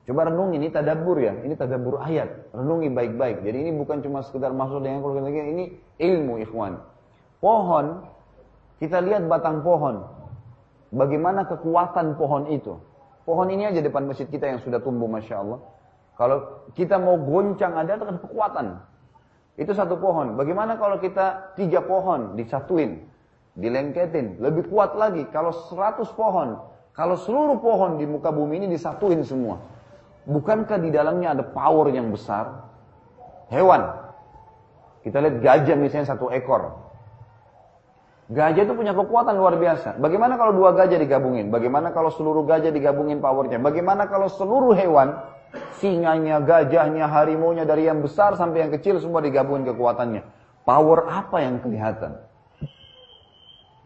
Coba renungi, ini tadabur ya, ini tadabur ayat. Renungi baik-baik. Jadi ini bukan cuma sekedar masuk dengan kalau ini ilmu ikhwan. Pohon, kita lihat batang pohon. Bagaimana kekuatan pohon itu. Pohon ini aja depan masjid kita yang sudah tumbuh Masya Allah. Kalau kita mau goncang ada, ada kekuatan. Itu satu pohon. Bagaimana kalau kita tiga pohon disatuin? dilengketin, lebih kuat lagi kalau 100 pohon, kalau seluruh pohon di muka bumi ini disatuin semua. Bukankah di dalamnya ada power yang besar? Hewan. Kita lihat gajah misalnya satu ekor. Gajah itu punya kekuatan luar biasa. Bagaimana kalau dua gajah digabungin? Bagaimana kalau seluruh gajah digabungin powernya? Bagaimana kalau seluruh hewan, singanya, gajahnya, harimaunya dari yang besar sampai yang kecil semua digabungin kekuatannya? Power apa yang kelihatan?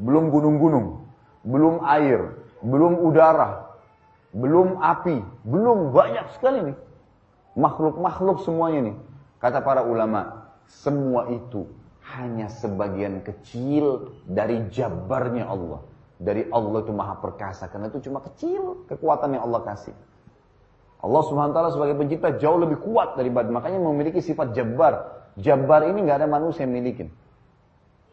belum gunung-gunung, belum air, belum udara, belum api, belum banyak sekali nih. Makhluk-makhluk semuanya nih. Kata para ulama, semua itu hanya sebagian kecil dari jabarnya Allah. Dari Allah itu maha perkasa. Karena itu cuma kecil kekuatan yang Allah kasih. Allah SWT sebagai pencipta jauh lebih kuat daripada makanya memiliki sifat jabar. Jabar ini nggak ada manusia yang milikin.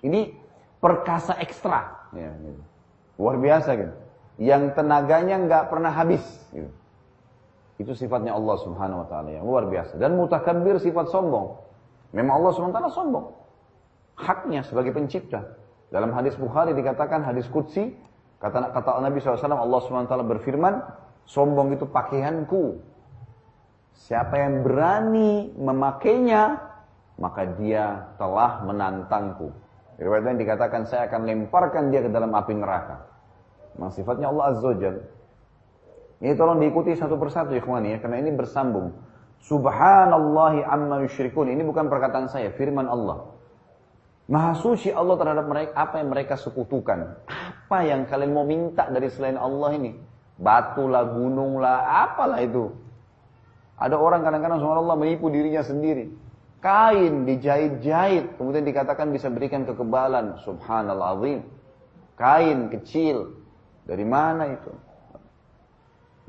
Ini perkasa ekstra. Ya, gitu. Luar biasa gitu. Yang tenaganya nggak pernah habis. Gitu. Itu sifatnya Allah subhanahu wa ta'ala yang luar biasa. Dan mutakabir sifat sombong. Memang Allah subhanahu wa ta'ala sombong. Haknya sebagai pencipta. Dalam hadis Bukhari dikatakan hadis Qudsi. Kata, kata Nabi SAW Allah ta'ala berfirman. Sombong itu pakaianku. Siapa yang berani memakainya, maka dia telah menantangku. Riwayat lain dikatakan saya akan lemparkan dia ke dalam api neraka. Memang sifatnya Allah Azza wa Ini tolong diikuti satu persatu ikhwan ya, karena ini bersambung. Subhanallahi amma yusyrikun. Ini bukan perkataan saya, firman Allah. Maha suci Allah terhadap mereka apa yang mereka sekutukan. Apa yang kalian mau minta dari selain Allah ini? Batu lah, gunung lah, apalah itu. Ada orang kadang-kadang Allah menipu dirinya sendiri. Kain dijahit-jahit, kemudian dikatakan bisa berikan kekebalan. Subhanallah azim. Kain kecil. Dari mana itu?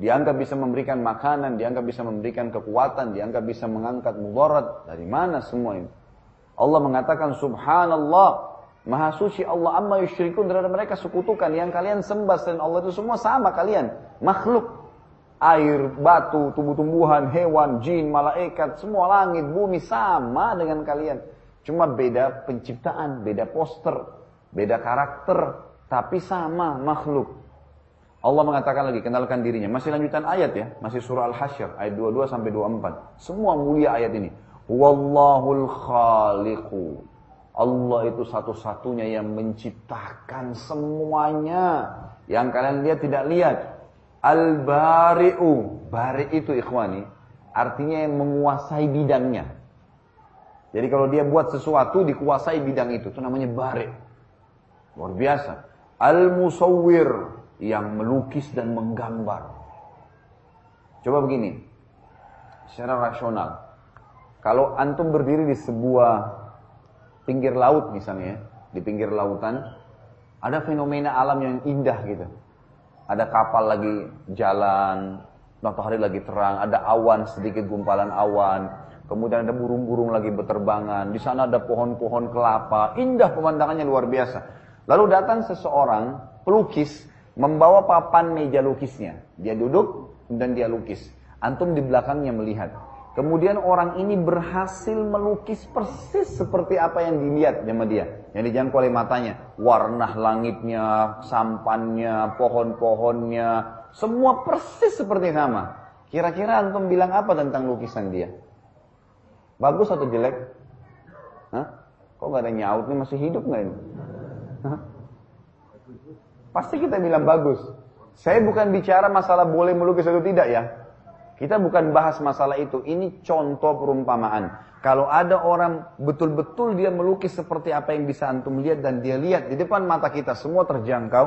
Dianggap bisa memberikan makanan, dianggap bisa memberikan kekuatan, dianggap bisa mengangkat mudarat. Dari mana semua ini? Allah mengatakan subhanallah. Maha suci Allah amma yusyrikun terhadap mereka sekutukan. Yang kalian sembah selain Allah itu semua sama kalian. Makhluk air, batu, tumbuh-tumbuhan, hewan, jin, malaikat, semua langit, bumi sama dengan kalian. Cuma beda penciptaan, beda poster, beda karakter, tapi sama makhluk. Allah mengatakan lagi, kenalkan dirinya. Masih lanjutan ayat ya, masih surah Al-Hasyr, ayat 22 sampai 24. Semua mulia ayat ini. Wallahul khaliqu. Allah itu satu-satunya yang menciptakan semuanya. Yang kalian lihat tidak lihat. Al-bari'u. Bari itu ikhwani. Artinya yang menguasai bidangnya. Jadi kalau dia buat sesuatu dikuasai bidang itu. Itu namanya bari. Luar biasa. Al-musawwir. Yang melukis dan menggambar. Coba begini. Secara rasional. Kalau antum berdiri di sebuah pinggir laut misalnya. Di pinggir lautan. Ada fenomena alam yang indah gitu ada kapal lagi jalan, matahari lagi terang, ada awan sedikit gumpalan awan, kemudian ada burung-burung lagi berterbangan, di sana ada pohon-pohon kelapa, indah pemandangannya luar biasa. Lalu datang seseorang pelukis membawa papan meja lukisnya, dia duduk dan dia lukis. Antum di belakangnya melihat. Kemudian orang ini berhasil melukis persis seperti apa yang dilihat sama dia. Yang dijangkau oleh matanya. Warna langitnya, sampannya, pohon-pohonnya. Semua persis seperti sama. Kira-kira antum bilang apa tentang lukisan dia? Bagus atau jelek? Hah? Kok gak ada nyaut nih masih hidup gak ini? Hah? Pasti kita bilang bagus. Saya bukan bicara masalah boleh melukis atau tidak ya. Kita bukan bahas masalah itu. Ini contoh perumpamaan. Kalau ada orang betul-betul dia melukis seperti apa yang bisa antum lihat dan dia lihat di depan mata kita semua terjangkau,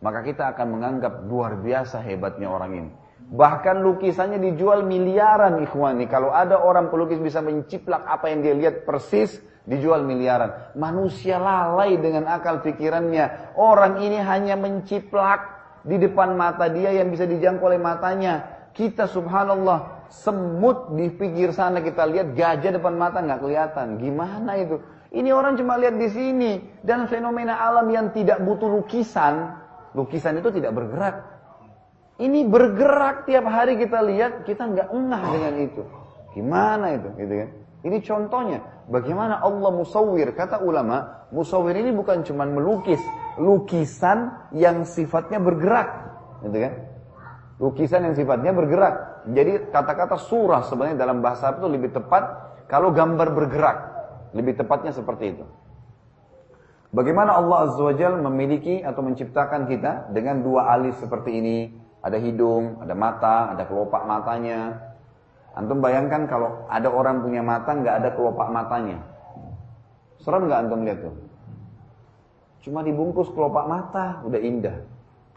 maka kita akan menganggap luar biasa hebatnya orang ini. Bahkan lukisannya dijual miliaran ikhwani. Kalau ada orang pelukis bisa menciplak apa yang dia lihat persis, dijual miliaran. Manusia lalai dengan akal pikirannya. Orang ini hanya menciplak di depan mata dia yang bisa dijangkau oleh matanya. Kita subhanallah semut di pinggir sana kita lihat gajah depan mata nggak kelihatan. Gimana itu? Ini orang cuma lihat di sini dan fenomena alam yang tidak butuh lukisan, lukisan itu tidak bergerak. Ini bergerak tiap hari kita lihat, kita nggak engah dengan itu. Gimana itu? Gitu kan? Ini contohnya. Bagaimana Allah musawir. Kata ulama, musawir ini bukan cuma melukis. Lukisan yang sifatnya bergerak. Gitu kan? Lukisan yang sifatnya bergerak. Jadi kata-kata surah sebenarnya dalam bahasa itu lebih tepat kalau gambar bergerak. Lebih tepatnya seperti itu. Bagaimana Allah Azza wa memiliki atau menciptakan kita dengan dua alis seperti ini. Ada hidung, ada mata, ada kelopak matanya. Antum bayangkan kalau ada orang punya mata nggak ada kelopak matanya. Serem nggak antum lihat tuh? Cuma dibungkus kelopak mata, udah indah.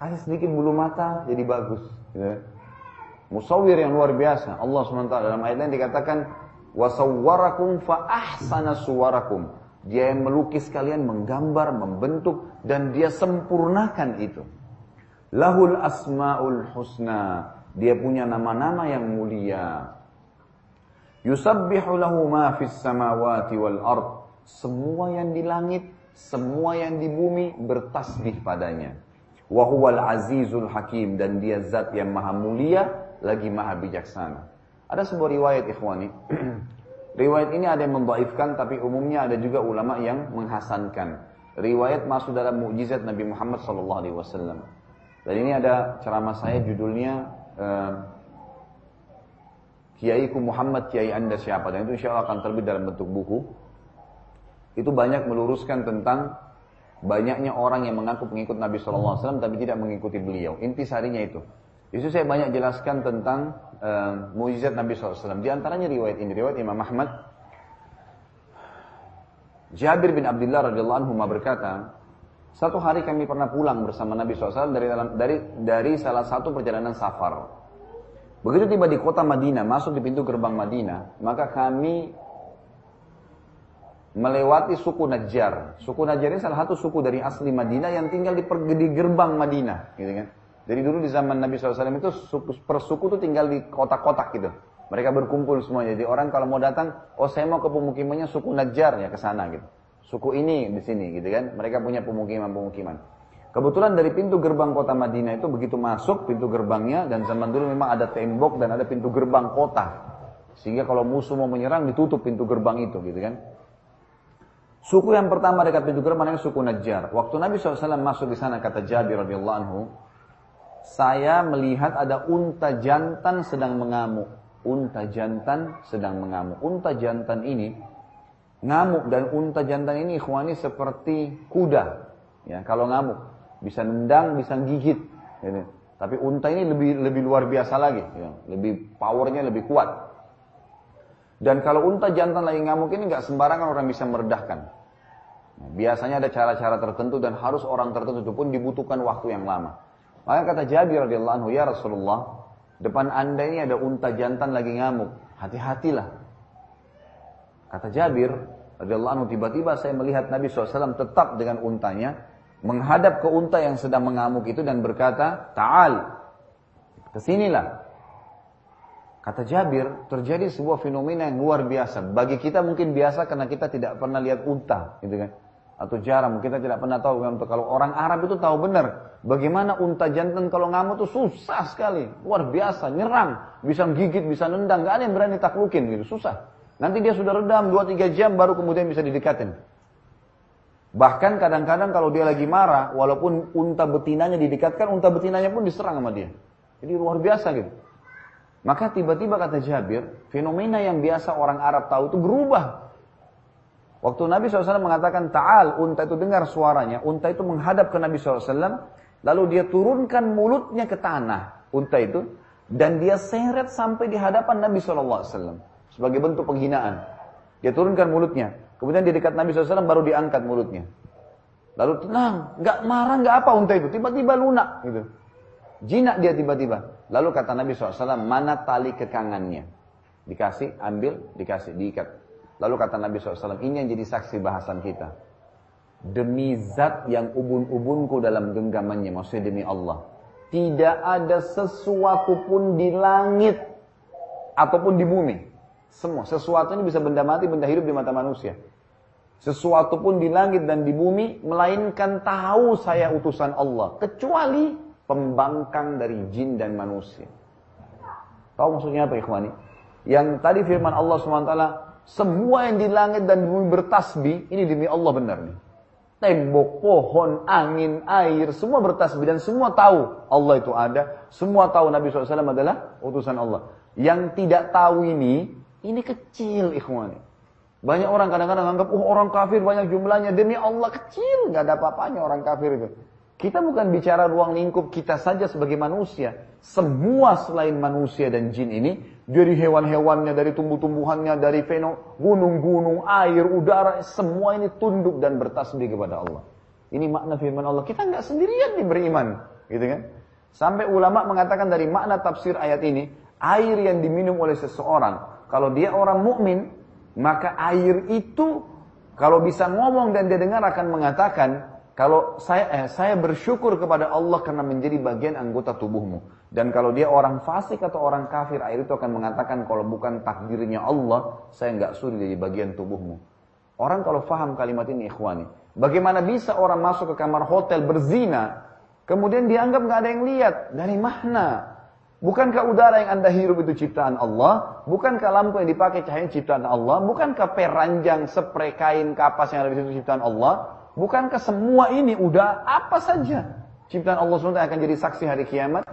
Kasih sedikit bulu mata, jadi bagus. Gitu. Musawir yang luar biasa. Allah SWT dalam ayat lain dikatakan wasawwarakum fa ahsana suwarakum. Dia yang melukis kalian, menggambar, membentuk dan dia sempurnakan itu. Lahul asmaul husna. Dia punya nama-nama yang mulia. Yusabbihu lahu ma fis samawati wal ard. Semua yang di langit, semua yang di bumi bertasbih padanya. Wahuwal azizul hakim dan dia zat yang maha mulia lagi maha bijaksana. Ada sebuah riwayat ikhwani. riwayat ini ada yang membaifkan tapi umumnya ada juga ulama yang menghasankan. Riwayat masuk dalam mukjizat Nabi Muhammad wasallam. Dan ini ada ceramah saya judulnya uh, Kiaiku Muhammad, Kiai Anda siapa? Dan itu insya akan terbit dalam bentuk buku. Itu banyak meluruskan tentang banyaknya orang yang mengaku pengikut Nabi SAW tapi tidak mengikuti beliau. Inti sarinya itu. Itu saya banyak jelaskan tentang uh, mujizat Nabi SAW. Di antaranya riwayat ini, riwayat Imam Ahmad. Jabir bin Abdullah radhiyallahu anhu berkata, satu hari kami pernah pulang bersama Nabi SAW dari dalam dari dari salah satu perjalanan safar. Begitu tiba di kota Madinah, masuk di pintu gerbang Madinah, maka kami melewati suku Najjar. Suku Najjar ini salah satu suku dari asli Madinah yang tinggal di, di gerbang Madinah, gitu kan. Dari dulu di zaman Nabi SAW itu suku, per suku itu tinggal di kotak-kotak gitu. Mereka berkumpul semuanya. Jadi orang kalau mau datang, oh saya mau ke pemukimannya suku Najjar ya ke sana gitu. Suku ini di sini gitu kan. Mereka punya pemukiman-pemukiman. Kebetulan dari pintu gerbang kota Madinah itu begitu masuk pintu gerbangnya dan zaman dulu memang ada tembok dan ada pintu gerbang kota. Sehingga kalau musuh mau menyerang ditutup pintu gerbang itu gitu kan. Suku yang pertama dekat pintu gerbang itu suku Najjar. Waktu Nabi SAW masuk di sana kata Jabir radhiyallahu anhu, saya melihat ada unta jantan sedang mengamuk. Unta jantan sedang mengamuk. Unta jantan ini ngamuk dan unta jantan ini ikhwani seperti kuda. Ya, kalau ngamuk bisa nendang, bisa gigit. Gitu. Tapi unta ini lebih lebih luar biasa lagi, ya. lebih powernya lebih kuat. Dan kalau unta jantan lagi ngamuk ini nggak sembarangan orang bisa meredahkan. Biasanya ada cara-cara tertentu dan harus orang tertentu pun dibutuhkan waktu yang lama. Maka kata Jabir radhiyallahu anhu, ya Rasulullah, depan anda ini ada unta jantan lagi ngamuk, hati-hatilah. Kata Jabir radhiyallahu anhu, tiba-tiba saya melihat Nabi SAW tetap dengan untanya, menghadap ke unta yang sedang mengamuk itu dan berkata, Ta'al, ke sinilah. Kata Jabir, terjadi sebuah fenomena yang luar biasa. Bagi kita mungkin biasa karena kita tidak pernah lihat unta, gitu kan? Atau jarang, kita tidak pernah tahu. Kalau orang Arab itu tahu benar, bagaimana unta jantan kalau ngamuk itu susah sekali, luar biasa, nyerang, bisa gigit, bisa nendang, gak ada yang berani taklukin gitu, susah. Nanti dia sudah redam 2-3 jam baru kemudian bisa didekatin. Bahkan kadang-kadang kalau dia lagi marah, walaupun unta betinanya didekatkan, unta betinanya pun diserang sama dia. Jadi luar biasa gitu. Maka tiba-tiba kata Jabir, fenomena yang biasa orang Arab tahu itu berubah. Waktu Nabi SAW mengatakan, Ta'al, unta itu dengar suaranya, unta itu menghadap ke Nabi SAW, lalu dia turunkan mulutnya ke tanah, unta itu, dan dia seret sampai di hadapan Nabi SAW. Sebagai bentuk penghinaan. Dia turunkan mulutnya. Kemudian di dekat Nabi SAW baru diangkat mulutnya. Lalu tenang, nggak marah, nggak apa unta itu. Tiba-tiba lunak gitu. Jinak dia tiba-tiba. Lalu kata Nabi SAW, mana tali kekangannya? Dikasih, ambil, dikasih, diikat. Lalu kata Nabi SAW, ini yang jadi saksi bahasan kita. Demi zat yang ubun-ubunku dalam genggamannya, maksudnya demi Allah. Tidak ada sesuatu pun di langit ataupun di bumi semua. Sesuatu ini bisa benda mati, benda hidup di mata manusia. Sesuatu pun di langit dan di bumi, melainkan tahu saya utusan Allah. Kecuali pembangkang dari jin dan manusia. Tahu maksudnya apa ikhwani? Yang tadi firman Allah SWT, semua yang di langit dan bumi bertasbih, ini demi Allah benar nih. Tembok, pohon, angin, air, semua bertasbih dan semua tahu Allah itu ada. Semua tahu Nabi SAW adalah utusan Allah. Yang tidak tahu ini, ini kecil ikhwani. Banyak orang kadang-kadang anggap, oh orang kafir banyak jumlahnya. Demi Allah kecil, nggak ada apa-apanya orang kafir itu. Kita bukan bicara ruang lingkup kita saja sebagai manusia. Semua selain manusia dan jin ini, dari hewan-hewannya, dari tumbuh-tumbuhannya, dari feno, gunung-gunung, air, udara, semua ini tunduk dan bertasbih kepada Allah. Ini makna firman Allah. Kita nggak sendirian nih beriman, gitu kan? Sampai ulama mengatakan dari makna tafsir ayat ini, air yang diminum oleh seseorang kalau dia orang mukmin, maka air itu kalau bisa ngomong dan dia dengar akan mengatakan, kalau saya eh, saya bersyukur kepada Allah karena menjadi bagian anggota tubuhmu. Dan kalau dia orang fasik atau orang kafir, air itu akan mengatakan kalau bukan takdirnya Allah, saya nggak sudi jadi bagian tubuhmu. Orang kalau faham kalimat ini ikhwani, bagaimana bisa orang masuk ke kamar hotel berzina, kemudian dianggap nggak ada yang lihat? Dari mana? Bukankah udara yang anda hirup itu ciptaan Allah? Bukankah lampu yang dipakai cahaya ciptaan Allah? Bukankah peranjang, spray, kain, kapas yang ada di situ ciptaan Allah? Bukankah semua ini udah apa saja? Ciptaan Allah SWT akan jadi saksi hari kiamat?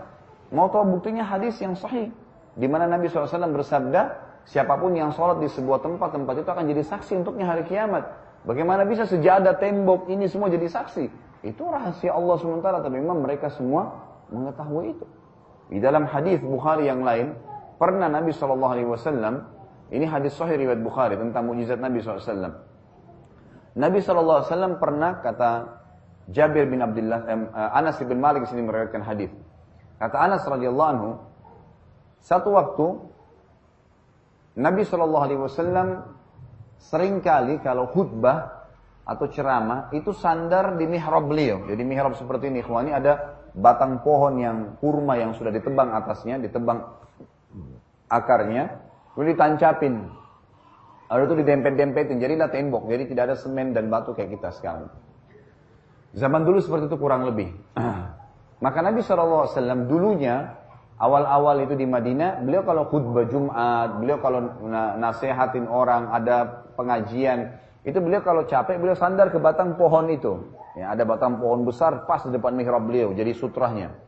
Mau tahu buktinya hadis yang sahih. Di mana Nabi SAW bersabda, siapa pun yang sholat di sebuah tempat, tempat itu akan jadi saksi untuknya hari kiamat. Bagaimana bisa sejadah tembok ini semua jadi saksi? Itu rahasia Allah SWT, tapi memang mereka semua mengetahui itu. Di dalam hadis Bukhari yang lain, pernah Nabi SAW, ini hadis sahih riwayat Bukhari tentang mujizat Nabi SAW. Nabi SAW pernah kata Jabir bin Abdullah, eh, Anas bin Malik sini meriwayatkan hadis. Kata Anas radhiyallahu anhu, satu waktu Nabi Shallallahu Alaihi Wasallam sering kali kalau khutbah atau ceramah itu sandar di mihrab beliau. Jadi mihrab seperti ini, ikhwani ada batang pohon yang kurma yang sudah ditebang atasnya, ditebang akarnya, kemudian ditancapin. Lalu itu didempet-dempetin, jadilah tembok. Jadi tidak ada semen dan batu kayak kita sekarang. Zaman dulu seperti itu kurang lebih. Maka Nabi SAW dulunya awal-awal itu di Madinah, beliau kalau khutbah Jumat, beliau kalau nasehatin orang, ada pengajian, itu beliau kalau capek, beliau sandar ke batang pohon itu. Ya, ada batang pohon besar pas di depan mihrab beliau, jadi sutrahnya.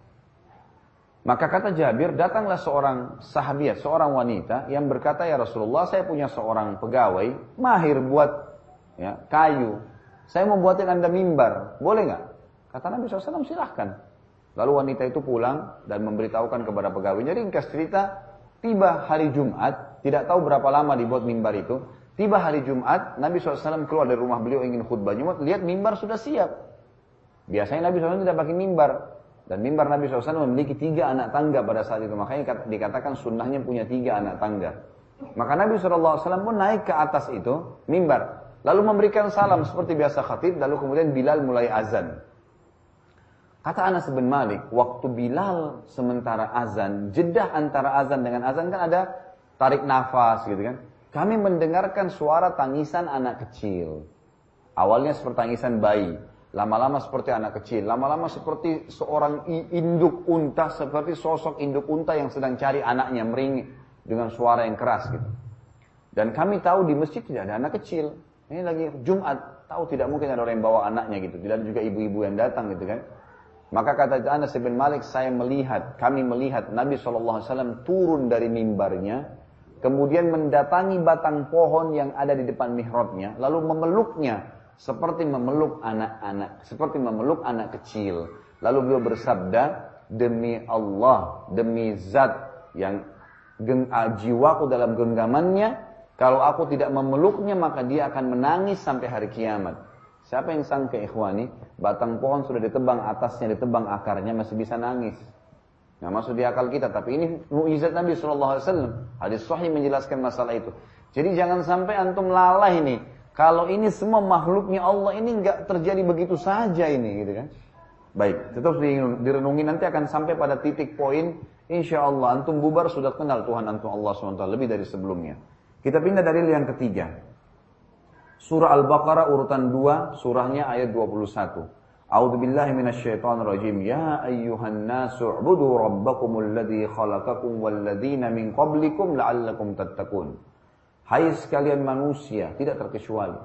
Maka kata Jabir, datanglah seorang sahabiat, seorang wanita yang berkata, ya Rasulullah, saya punya seorang pegawai, mahir buat ya, kayu. Saya mau buatin anda mimbar, boleh nggak? Kata Nabi SAW, silahkan. Lalu wanita itu pulang dan memberitahukan kepada pegawainya. Ringkas cerita, tiba hari Jumat, tidak tahu berapa lama dibuat mimbar itu. Tiba hari Jumat, Nabi SAW keluar dari rumah beliau ingin khutbah Jumat, lihat mimbar sudah siap. Biasanya Nabi SAW tidak pakai mimbar. Dan mimbar Nabi SAW memiliki tiga anak tangga pada saat itu. Makanya dikatakan sunnahnya punya tiga anak tangga. Maka Nabi SAW pun naik ke atas itu, mimbar. Lalu memberikan salam seperti biasa khatib, lalu kemudian Bilal mulai azan. Kata Anas bin Malik, waktu Bilal sementara azan, jeda antara azan dengan azan kan ada tarik nafas gitu kan. Kami mendengarkan suara tangisan anak kecil. Awalnya seperti tangisan bayi, lama-lama seperti anak kecil, lama-lama seperti seorang induk unta, seperti sosok induk unta yang sedang cari anaknya mering dengan suara yang keras gitu. Dan kami tahu di masjid tidak ada anak kecil. Ini lagi Jumat, tahu tidak mungkin ada orang yang bawa anaknya gitu. Tidak ada juga ibu-ibu yang datang gitu kan. Maka kata Anas bin Malik, saya melihat, kami melihat Nabi SAW turun dari mimbarnya, kemudian mendatangi batang pohon yang ada di depan mihrabnya, lalu memeluknya seperti memeluk anak-anak, seperti memeluk anak kecil. Lalu beliau bersabda, demi Allah, demi zat yang geng, jiwaku dalam genggamannya, kalau aku tidak memeluknya maka dia akan menangis sampai hari kiamat. Siapa yang sangka ikhwani, batang pohon sudah ditebang atasnya, ditebang akarnya masih bisa nangis. Nah, masuk di akal kita, tapi ini mukjizat Nabi SAW. Hadis sahih menjelaskan masalah itu. Jadi jangan sampai antum lalai ini. Kalau ini semua makhluknya Allah ini nggak terjadi begitu saja ini, gitu kan? Baik, tetap direnungi nanti akan sampai pada titik poin. Insya Allah antum bubar sudah kenal Tuhan antum Allah SWT lebih dari sebelumnya. Kita pindah dari yang ketiga. Surah Al-Baqarah urutan 2, surahnya ayat 21. A'udzu billahi minasyaitonir rajim. Ya ayyuhan nasu ubudu rabbakumul ladzi khalaqakum wal ladzina min qablikum la'allakum tattaqun. Hai sekalian manusia, tidak terkecuali.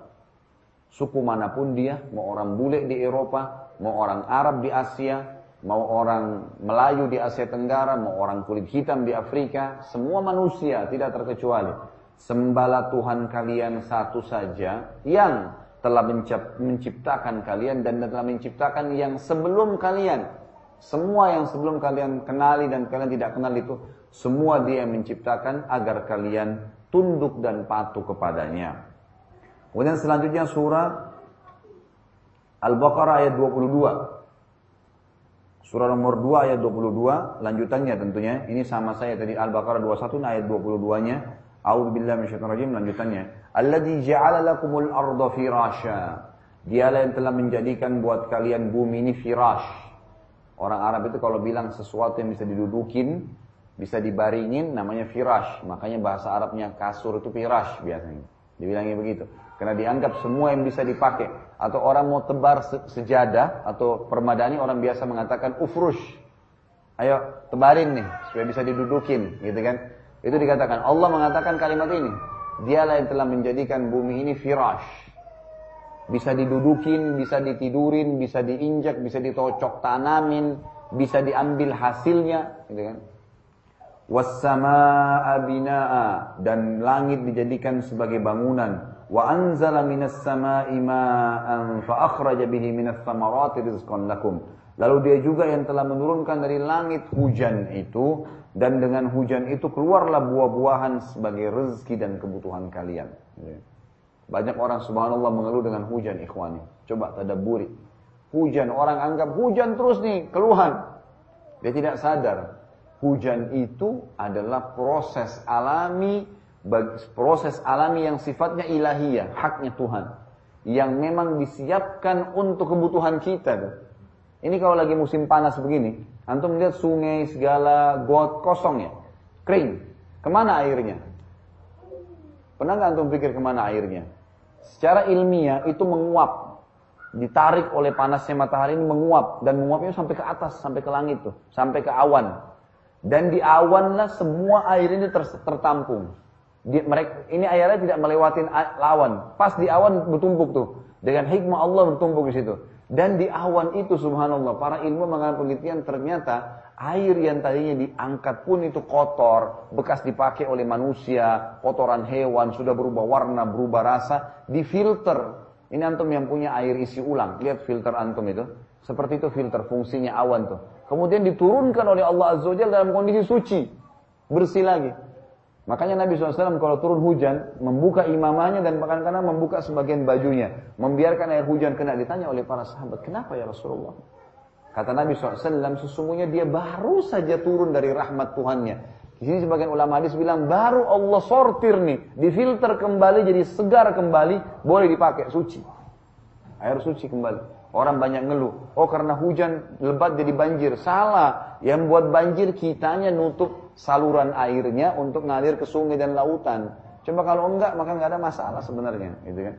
Suku mana pun dia, mau orang bule di Eropa, mau orang Arab di Asia, mau orang Melayu di Asia Tenggara, mau orang kulit hitam di Afrika, semua manusia tidak terkecuali Sembahlah Tuhan kalian satu saja yang telah menciptakan kalian dan telah menciptakan yang sebelum kalian. Semua yang sebelum kalian kenali dan kalian tidak kenal itu, semua dia yang menciptakan agar kalian tunduk dan patuh kepadanya. Kemudian selanjutnya surah Al-Baqarah ayat 22. Surah nomor 2 ayat 22, lanjutannya tentunya. Ini sama saya tadi Al-Baqarah 21 ayat 22-nya. A'udzu billahi minasyaitonir rajim lanjutannya. Alladzi ja'ala lakumul arda firasha. Dialah yang telah menjadikan buat kalian bumi ini firash. Orang Arab itu kalau bilang sesuatu yang bisa didudukin, bisa dibaringin namanya firash. Makanya bahasa Arabnya kasur itu firash biasanya. Dibilangnya begitu. Karena dianggap semua yang bisa dipakai. Atau orang mau tebar sejadah atau permadani orang biasa mengatakan ufrush. Ayo tebarin nih supaya bisa didudukin gitu kan. Itu dikatakan. Allah mengatakan kalimat ini. Dialah yang telah menjadikan bumi ini firash. Bisa didudukin, bisa ditidurin, bisa diinjak, bisa ditocok tanamin, bisa diambil hasilnya, gitu kan? Dan langit dijadikan sebagai bangunan. Wa anzala minas sama'i ma'an fa akhraja bihi minas rizqan lakum. Lalu dia juga yang telah menurunkan dari langit hujan itu dan dengan hujan itu keluarlah buah-buahan sebagai rezeki dan kebutuhan kalian. Banyak orang subhanallah mengeluh dengan hujan ikhwani. Coba tadaburi. Hujan, orang anggap hujan terus nih, keluhan. Dia tidak sadar Hujan itu adalah proses alami, proses alami yang sifatnya ilahiyah, haknya Tuhan. Yang memang disiapkan untuk kebutuhan kita. Ini kalau lagi musim panas begini, antum lihat sungai segala got kosong ya, kering. Ke mana airnya? Pernah nggak antum pikir ke mana airnya? Secara ilmiah itu menguap, ditarik oleh panasnya matahari ini menguap dan menguapnya sampai ke atas, sampai ke langit tuh, sampai ke awan. Dan di awanlah semua air ini ter, tertampung. Di, mereka, ini airnya tidak melewati lawan. Pas di awan bertumpuk tuh. Dengan hikmah Allah bertumpuk di situ. Dan di awan itu subhanallah, para ilmu mengalami penelitian ternyata air yang tadinya diangkat pun itu kotor, bekas dipakai oleh manusia, kotoran hewan, sudah berubah warna, berubah rasa, difilter. Ini antum yang punya air isi ulang, lihat filter antum itu. Seperti itu filter fungsinya awan tuh. Kemudian diturunkan oleh Allah Azza wa dalam kondisi suci. Bersih lagi. Makanya Nabi SAW kalau turun hujan, membuka imamahnya dan bahkan karena membuka sebagian bajunya. Membiarkan air hujan kena. Ditanya oleh para sahabat, kenapa ya Rasulullah? Kata Nabi SAW, sesungguhnya dia baru saja turun dari rahmat Tuhannya. Di sini sebagian ulama hadis bilang, baru Allah sortir nih. Difilter kembali, jadi segar kembali, boleh dipakai, suci. Air suci kembali. Orang banyak ngeluh. Oh karena hujan lebat jadi banjir. Salah. Yang buat banjir kitanya nutup saluran airnya untuk ngalir ke sungai dan lautan. Coba kalau enggak maka enggak ada masalah sebenarnya. Gitu kan.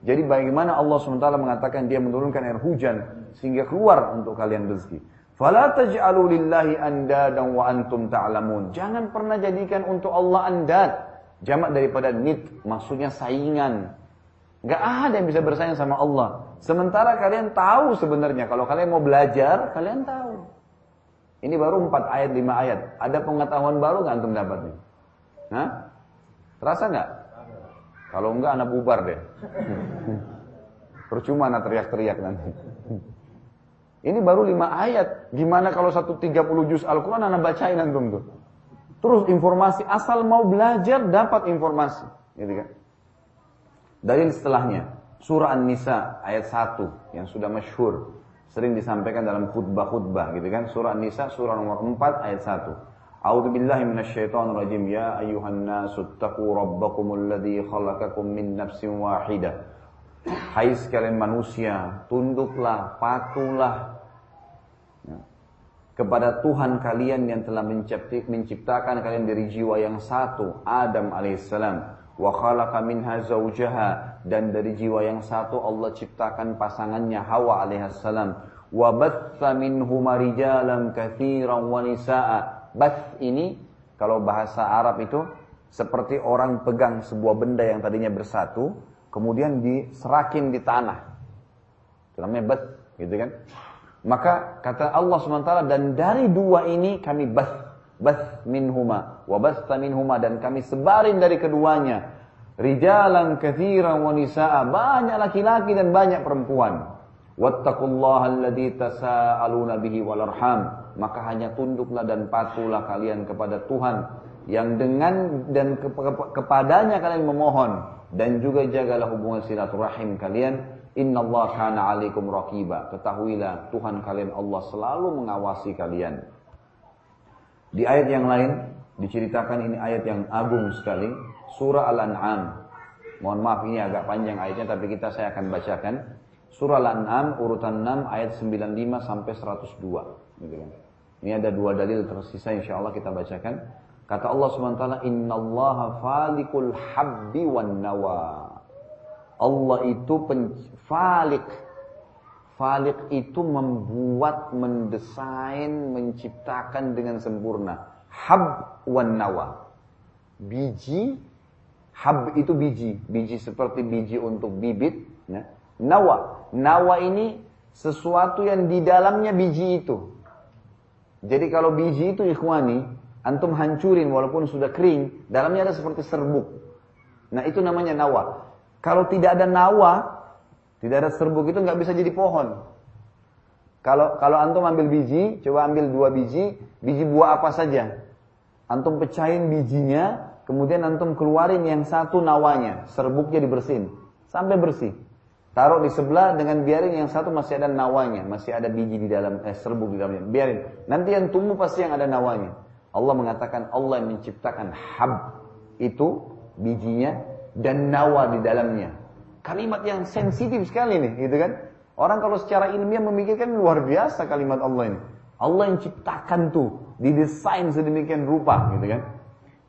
Jadi bagaimana Allah SWT mengatakan dia menurunkan air hujan sehingga keluar untuk kalian rezeki. Fala taj'alu lillahi andadan wa antum ta'lamun. Jangan pernah jadikan untuk Allah andad. Jamak daripada nid, maksudnya saingan. Gak ada yang bisa bersaing sama Allah. Sementara kalian tahu sebenarnya kalau kalian mau belajar, kalian tahu. Ini baru 4 ayat, 5 ayat. Ada pengetahuan baru nggak antum dapat nih? Hah? Terasa nggak? Kalau enggak anak bubar deh. Percuma anak teriak-teriak nanti. Ini baru 5 ayat. Gimana kalau satu 30 juz Al-Quran anak bacain antum tuh. Terus informasi asal mau belajar dapat informasi, gitu kan? Dalil setelahnya, surah An-Nisa ayat 1 yang sudah masyhur sering disampaikan dalam khutbah-khutbah gitu kan. Surah An-Nisa surah nomor 4 ayat 1 A'udzu billahi minasyaitonir rajim ya ayyuhan nasu taqu rabbakumul ladzi khalaqakum min nafsin wahidah. Hai sekalian manusia, tunduklah, patuhlah ya, kepada Tuhan kalian yang telah menciptakan kalian dari jiwa yang satu, Adam alaihissalam wa khalaqa minha zawjaha. Dan dari jiwa yang satu Allah ciptakan pasangannya Hawa alaihissalam wa batha minhuma rijalan katsiran wa nisaa. Bath ini kalau bahasa Arab itu seperti orang pegang sebuah benda yang tadinya bersatu kemudian diserakin di tanah. Itu namanya bath gitu kan? Maka kata Allah SWT dan dari dua ini kami bath bath minhuma wa basta minhuma dan kami sebarin dari keduanya. Rijalan katsiran wa nisaa banyak laki-laki dan banyak perempuan. Wattaqullaha alladzi tasaaluna bihi wal arham. Maka hanya tunduklah dan patuhlah kalian kepada Tuhan yang dengan dan ke, ke, kepadanya kalian memohon. Dan juga jagalah hubungan silaturahim kalian. Innallaha kana alaikum raqiba. Ketahuilah Tuhan kalian Allah selalu mengawasi kalian di ayat yang lain diceritakan ini ayat yang agung sekali, surah Al-An'am. Mohon maaf ini agak panjang ayatnya tapi kita saya akan bacakan. Surah Al-An'am urutan 6 ayat 95 sampai 102 gitu kan. Ini ada dua dalil tersisa insya Allah kita bacakan. Kata Allah SWT, Inna Allah falikul habbi wan nawa. Allah itu falik, Falik itu membuat, mendesain, menciptakan dengan sempurna. Hab wan nawa. Biji, hab itu biji. Biji seperti biji untuk bibit. Ya. Nawa. Nawa ini sesuatu yang di dalamnya biji itu. Jadi kalau biji itu ikhwani, antum hancurin walaupun sudah kering, dalamnya ada seperti serbuk. Nah itu namanya nawa. Kalau tidak ada nawa, tidak ada serbuk itu nggak bisa jadi pohon. Kalau kalau antum ambil biji, coba ambil dua biji, biji buah apa saja. Antum pecahin bijinya, kemudian antum keluarin yang satu nawanya, serbuknya dibersihin sampai bersih. Taruh di sebelah dengan biarin yang satu masih ada nawanya, masih ada biji di dalam eh, serbuk di dalamnya. Biarin. Nanti yang tumbuh pasti yang ada nawanya. Allah mengatakan Allah yang menciptakan hab itu bijinya dan nawa di dalamnya. Kalimat yang sensitif sekali nih, gitu kan? Orang kalau secara ilmiah memikirkan luar biasa kalimat Allah ini. Allah yang ciptakan tuh, didesain sedemikian rupa, gitu kan?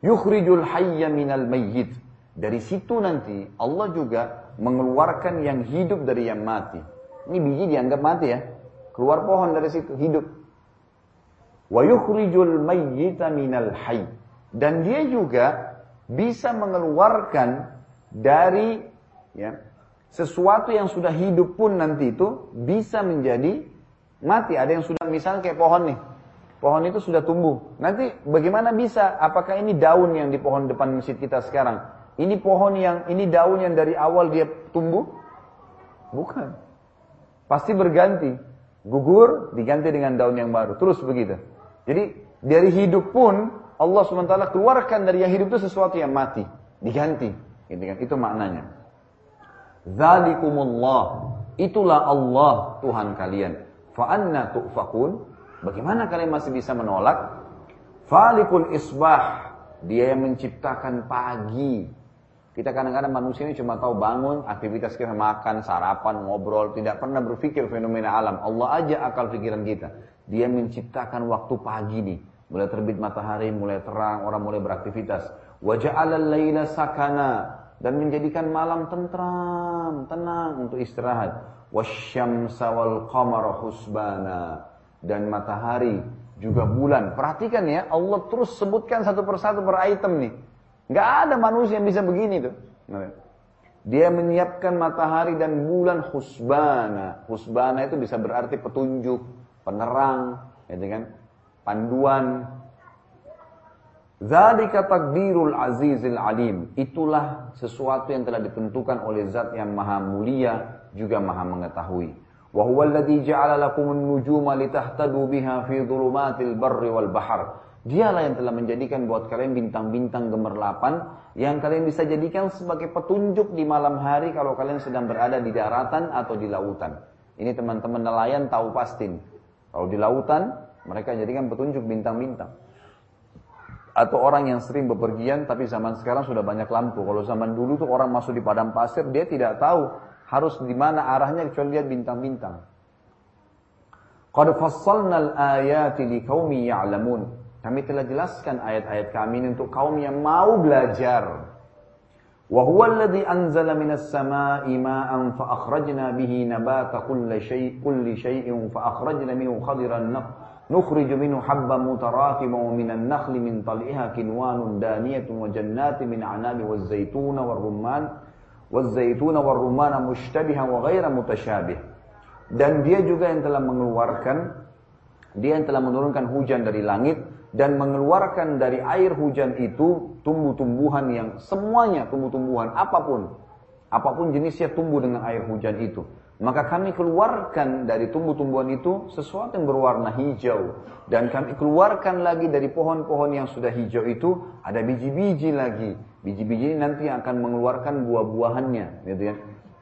Yukhrijul hayya minal mayyit. Dari situ nanti Allah juga mengeluarkan yang hidup dari yang mati. Ini biji dianggap mati ya. Keluar pohon dari situ, hidup. Wa yukhrijul mayyita minal hayy. Dan dia juga bisa mengeluarkan dari ya sesuatu yang sudah hidup pun nanti itu bisa menjadi mati. Ada yang sudah misalnya kayak pohon nih. Pohon itu sudah tumbuh. Nanti bagaimana bisa? Apakah ini daun yang di pohon depan masjid kita sekarang? Ini pohon yang, ini daun yang dari awal dia tumbuh? Bukan. Pasti berganti. Gugur, diganti dengan daun yang baru. Terus begitu. Jadi, dari hidup pun, Allah SWT keluarkan dari yang hidup itu sesuatu yang mati. Diganti. Gitu kan? Itu maknanya. Zalikumullah. Itulah Allah Tuhan kalian. Fa'anna tu'fakun. Bagaimana kalian masih bisa menolak? Falikul isbah. Dia yang menciptakan pagi. Kita kadang-kadang manusia ini cuma tahu bangun, aktivitas kita makan, sarapan, ngobrol, tidak pernah berpikir fenomena alam. Allah aja akal pikiran kita. Dia menciptakan waktu pagi nih. Mulai terbit matahari, mulai terang, orang mulai beraktivitas. Waja'alal layla sakana. Dan menjadikan malam tentram, tenang untuk istirahat. Wasyamsa wal qamara husbana. Dan matahari, juga bulan. Perhatikan ya, Allah terus sebutkan satu persatu per item nih. Gak ada manusia yang bisa begini tuh. Dia menyiapkan matahari dan bulan husbana. Husbana itu bisa berarti petunjuk, penerang, gitu kan? Panduan. Zalika takdirul azizil alim. Itulah sesuatu yang telah ditentukan oleh zat yang maha mulia juga maha mengetahui. Wa huwa alladhi ja'ala lakumun nujuma litahtadu biha fi dhulumatil barri wal bahar. Dialah yang telah menjadikan buat kalian bintang-bintang gemerlapan yang kalian bisa jadikan sebagai petunjuk di malam hari kalau kalian sedang berada di daratan atau di lautan. Ini teman-teman nelayan tahu pasti. Kalau di lautan, mereka jadikan petunjuk bintang-bintang. Atau orang yang sering bepergian tapi zaman sekarang sudah banyak lampu. Kalau zaman dulu tuh orang masuk di padang pasir, dia tidak tahu harus di mana arahnya kecuali lihat bintang-bintang. Qad fassalna al-ayati liqaumi ya'lamun. Kami telah jelaskan ayat-ayat kami ini untuk kaum yang mau belajar. Wa huwa alladhi anzala minas sama'i ma'an fa akhrajna bihi nabata kulli syai' kulli syai'in fa akhrajna minhu khadiran nukhriju minhu habban mutarakiman wa minan nakhli min tal'iha kinwanun daniyatun wa jannatin zaituna war rumman mushtabihan wa ghaira mutasyabih. Dan dia juga yang telah mengeluarkan dia yang telah menurunkan hujan dari langit dan mengeluarkan dari air hujan itu tumbuh-tumbuhan yang semuanya tumbuh-tumbuhan apa pun apa pun jenisnya tumbuh dengan air hujan itu maka kami keluarkan dari tumbuh-tumbuhan itu sesuatu yang berwarna hijau. Dan kami keluarkan lagi dari pohon-pohon yang sudah hijau itu ada biji-biji lagi. Biji-biji ini nanti akan mengeluarkan buah-buahannya gitu ya.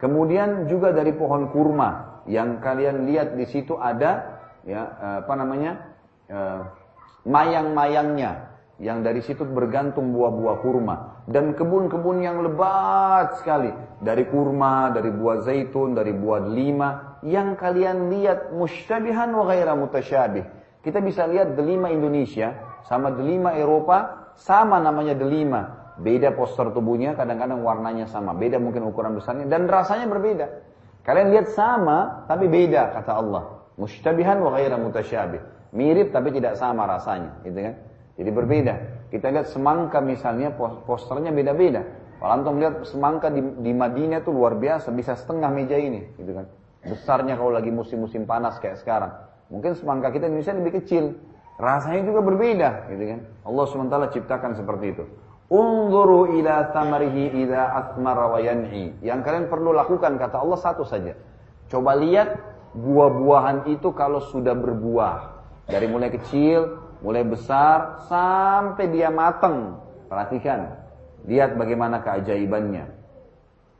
Kemudian juga dari pohon kurma yang kalian lihat di situ ada ya apa namanya eh, mayang-mayangnya yang dari situ bergantung buah-buah kurma dan kebun-kebun yang lebat sekali dari kurma, dari buah zaitun, dari buah delima yang kalian lihat musytabihan wa ghaira mutasyabih. Kita bisa lihat delima Indonesia sama delima Eropa sama namanya delima. Beda poster tubuhnya, kadang-kadang warnanya sama, beda mungkin ukuran besarnya dan rasanya berbeda. Kalian lihat sama tapi beda kata Allah. Musytabihan wa ghaira mutasyabih. Mirip tapi tidak sama rasanya, gitu kan? Jadi berbeda. Kita lihat semangka misalnya posternya beda-beda. Kalau antum lihat semangka di, di Madinah itu luar biasa, bisa setengah meja ini, gitu kan? Besarnya kalau lagi musim-musim panas kayak sekarang. Mungkin semangka kita di Indonesia lebih kecil. rasanya juga berbeda, gitu kan? Allah SWT ciptakan seperti itu. Unzuru ila tamarihi ila asmara wa yan'i. Yang kalian perlu lakukan kata Allah satu saja. Coba lihat buah-buahan itu kalau sudah berbuah. Dari mulai kecil, mulai besar, sampai dia matang. Perhatikan. Lihat bagaimana keajaibannya.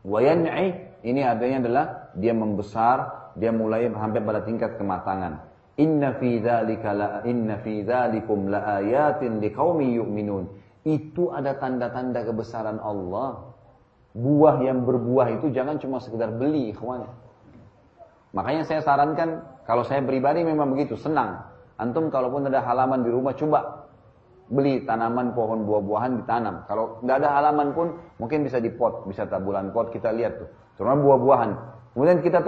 Wa yan'i, ini adanya adalah dia membesar, dia mulai sampai pada tingkat kematangan. Inna fi dzalika la inna fi dzalikum laayatin liqaumin yu'minun. Itu ada tanda-tanda kebesaran Allah. Buah yang berbuah itu jangan cuma sekedar beli, ikhwan. Makanya saya sarankan kalau saya pribadi memang begitu, senang. Antum kalaupun ada halaman di rumah coba beli tanaman pohon buah-buahan ditanam. Kalau tidak ada halaman pun mungkin bisa di pot, bisa tabulan pot kita lihat tuh. Terutama buah-buahan. Kemudian kita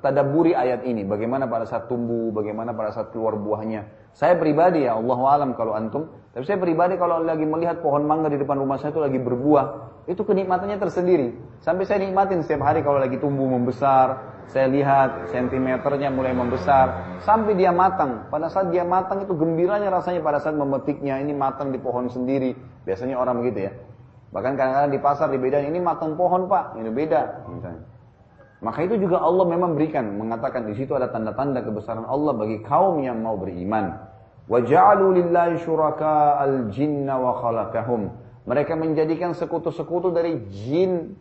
tadaburi ayat ini, bagaimana pada saat tumbuh, bagaimana pada saat keluar buahnya. Saya pribadi ya, Allah alam kalau antum, tapi saya pribadi kalau lagi melihat pohon mangga di depan rumah saya itu lagi berbuah, itu kenikmatannya tersendiri. Sampai saya nikmatin setiap hari kalau lagi tumbuh membesar, saya lihat sentimeternya mulai membesar, sampai dia matang. Pada saat dia matang itu gembiranya rasanya pada saat memetiknya, ini matang di pohon sendiri. Biasanya orang begitu ya. Bahkan kadang-kadang di pasar dibedain, ini matang pohon pak, ini beda. Misalnya. Maka itu juga Allah memang berikan mengatakan di situ ada tanda-tanda kebesaran Allah bagi kaum yang mau beriman. Wa ja'alu lillahi al-jinna wa khalaqahum. Mereka menjadikan sekutu-sekutu dari jin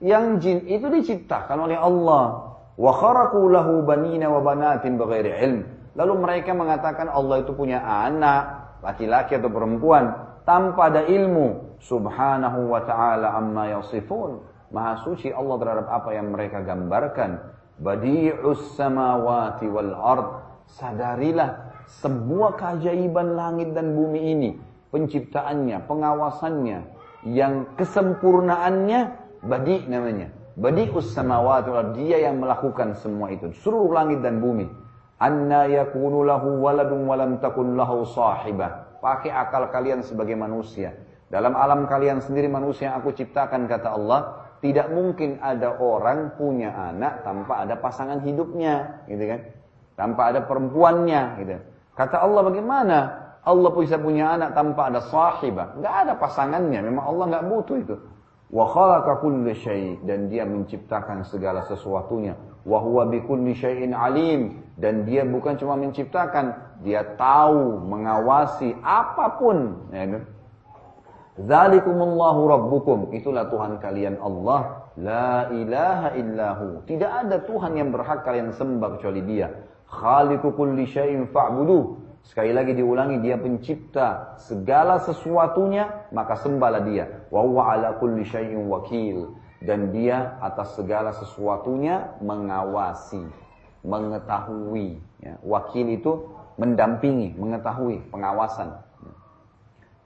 yang jin itu diciptakan oleh Allah. Wa kharaqu lahu banina wa banatin ilm. Lalu mereka mengatakan Allah itu punya anak, laki-laki atau perempuan tanpa ada ilmu. Subhanahu wa ta'ala amma yasifun. Maha suci Allah terhadap apa yang mereka gambarkan. Badi'us samawati wal ard. Sadarilah sebuah keajaiban langit dan bumi ini. Penciptaannya, pengawasannya, yang kesempurnaannya badi namanya. Badi'us samawati wal Dia yang melakukan semua itu. Seluruh langit dan bumi. Anna yakunu lahu waladun walam takun lahu sahibah. Pakai akal kalian sebagai manusia. Dalam alam kalian sendiri manusia yang aku ciptakan kata Allah, tidak mungkin ada orang punya anak tanpa ada pasangan hidupnya, gitu kan? Tanpa ada perempuannya, gitu. Kata Allah bagaimana? Allah bisa punya anak tanpa ada sahibah. Nggak ada pasangannya. Memang Allah nggak butuh itu. Wa khalaqa kulli syai dan dia menciptakan segala sesuatunya. Wa huwa bikulli syai'in alim dan dia bukan cuma menciptakan, dia tahu, mengawasi apa pun, ya kan? Zalikumullahu rabbukum. Itulah Tuhan kalian Allah. La ilaha illahu. Tidak ada Tuhan yang berhak kalian sembah kecuali dia. Khaliqu kulli syai'in fa'buduh. Sekali lagi diulangi dia pencipta segala sesuatunya maka sembahlah dia. Wa huwa ala kulli syai'in wakil dan dia atas segala sesuatunya mengawasi, mengetahui. Ya. Wakil itu mendampingi, mengetahui, pengawasan.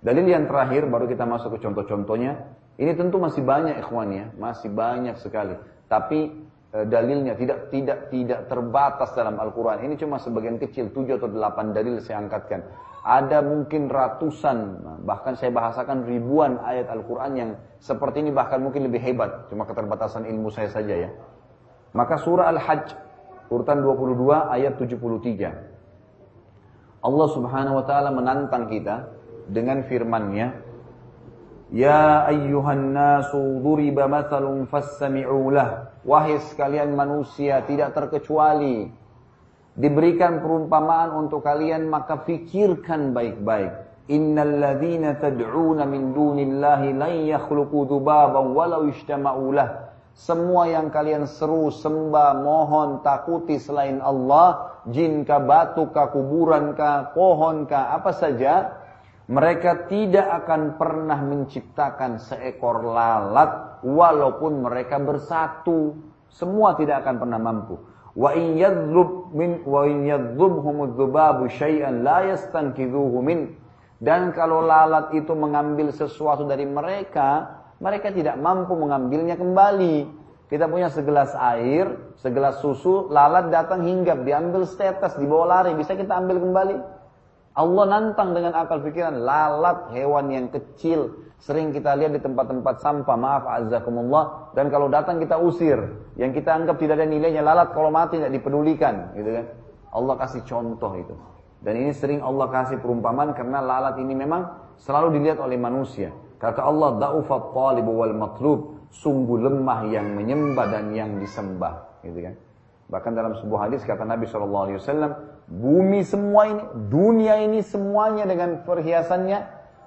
Dalil yang terakhir baru kita masuk ke contoh-contohnya. Ini tentu masih banyak ikhwan ya, masih banyak sekali. Tapi e, dalilnya tidak tidak tidak terbatas dalam Al-Qur'an. Ini cuma sebagian kecil, tujuh atau delapan dalil saya angkatkan. Ada mungkin ratusan, bahkan saya bahasakan ribuan ayat Al-Quran yang seperti ini bahkan mungkin lebih hebat. Cuma keterbatasan ilmu saya saja ya. Maka surah Al-Hajj, urutan 22 ayat 73. Allah subhanahu wa ta'ala menantang kita dengan firman-Nya, Ya ayyuhan nasu duriba mathalun fassami'u lah. Wahai sekalian manusia tidak terkecuali diberikan perumpamaan untuk kalian maka fikirkan baik-baik. Innal ladzina tad'una min dunillahi lan yakhluqu dzubaban walau ijtama'u lah. Semua yang kalian seru, sembah, mohon, takuti selain Allah, jin kah, batu kah, kuburan kah, pohon kah, apa saja, mereka tidak akan pernah menciptakan seekor lalat walaupun mereka bersatu. Semua tidak akan pernah mampu. Wa in yadhub min wa in yadhubhum dzubabu syai'an la yastankidhuhu. Dan kalau lalat itu mengambil sesuatu dari mereka, mereka tidak mampu mengambilnya kembali. Kita punya segelas air, segelas susu, lalat datang hinggap, diambil setetes, dibawa lari, bisa kita ambil kembali? Allah nantang dengan akal pikiran lalat hewan yang kecil. Sering kita lihat di tempat-tempat sampah maaf azakumullah dan kalau datang kita usir. Yang kita anggap tidak ada nilainya lalat kalau mati tidak dipedulikan gitu kan. Allah kasih contoh itu. Dan ini sering Allah kasih perumpamaan karena lalat ini memang selalu dilihat oleh manusia. Kata Allah, da'ufat talibu wal matlub, sungguh lemah yang menyembah dan yang disembah, gitu kan. Bahkan dalam sebuah hadis kata Nabi SAW, bumi semua ini, dunia ini semuanya dengan perhiasannya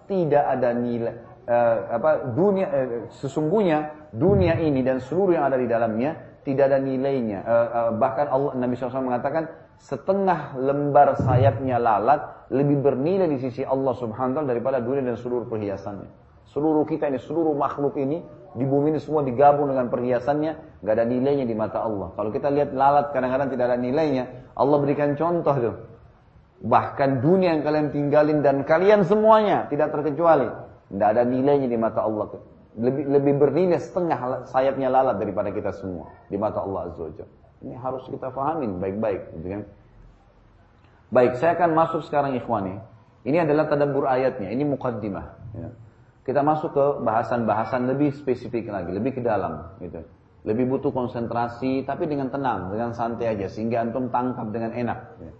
tidak ada nilai, uh, apa dunia uh, sesungguhnya dunia ini dan seluruh yang ada di dalamnya tidak ada nilainya. Uh, uh, bahkan Allah Nabi SAW mengatakan setengah lembar sayapnya lalat lebih bernilai di sisi Allah Subhanahu wa taala daripada dunia dan seluruh perhiasannya. Seluruh kita ini, seluruh makhluk ini di bumi ini semua digabung dengan perhiasannya, nggak ada nilainya di mata Allah. Kalau kita lihat lalat kadang-kadang tidak ada nilainya, Allah berikan contoh tuh. Bahkan dunia yang kalian tinggalin dan kalian semuanya tidak terkecuali, tidak ada nilainya di mata Allah. Lebih lebih bernilai setengah sayapnya lalat daripada kita semua di mata Allah Azza. Ini harus kita pahamin baik-baik, gitu kan? Baik, saya akan masuk sekarang ikhwani. Ini adalah tadabbur ayatnya, ini mukaddimah. Ya. Kita masuk ke bahasan-bahasan lebih spesifik lagi, lebih ke dalam, gitu. Lebih butuh konsentrasi, tapi dengan tenang, dengan santai aja, sehingga antum tangkap dengan enak. Ya.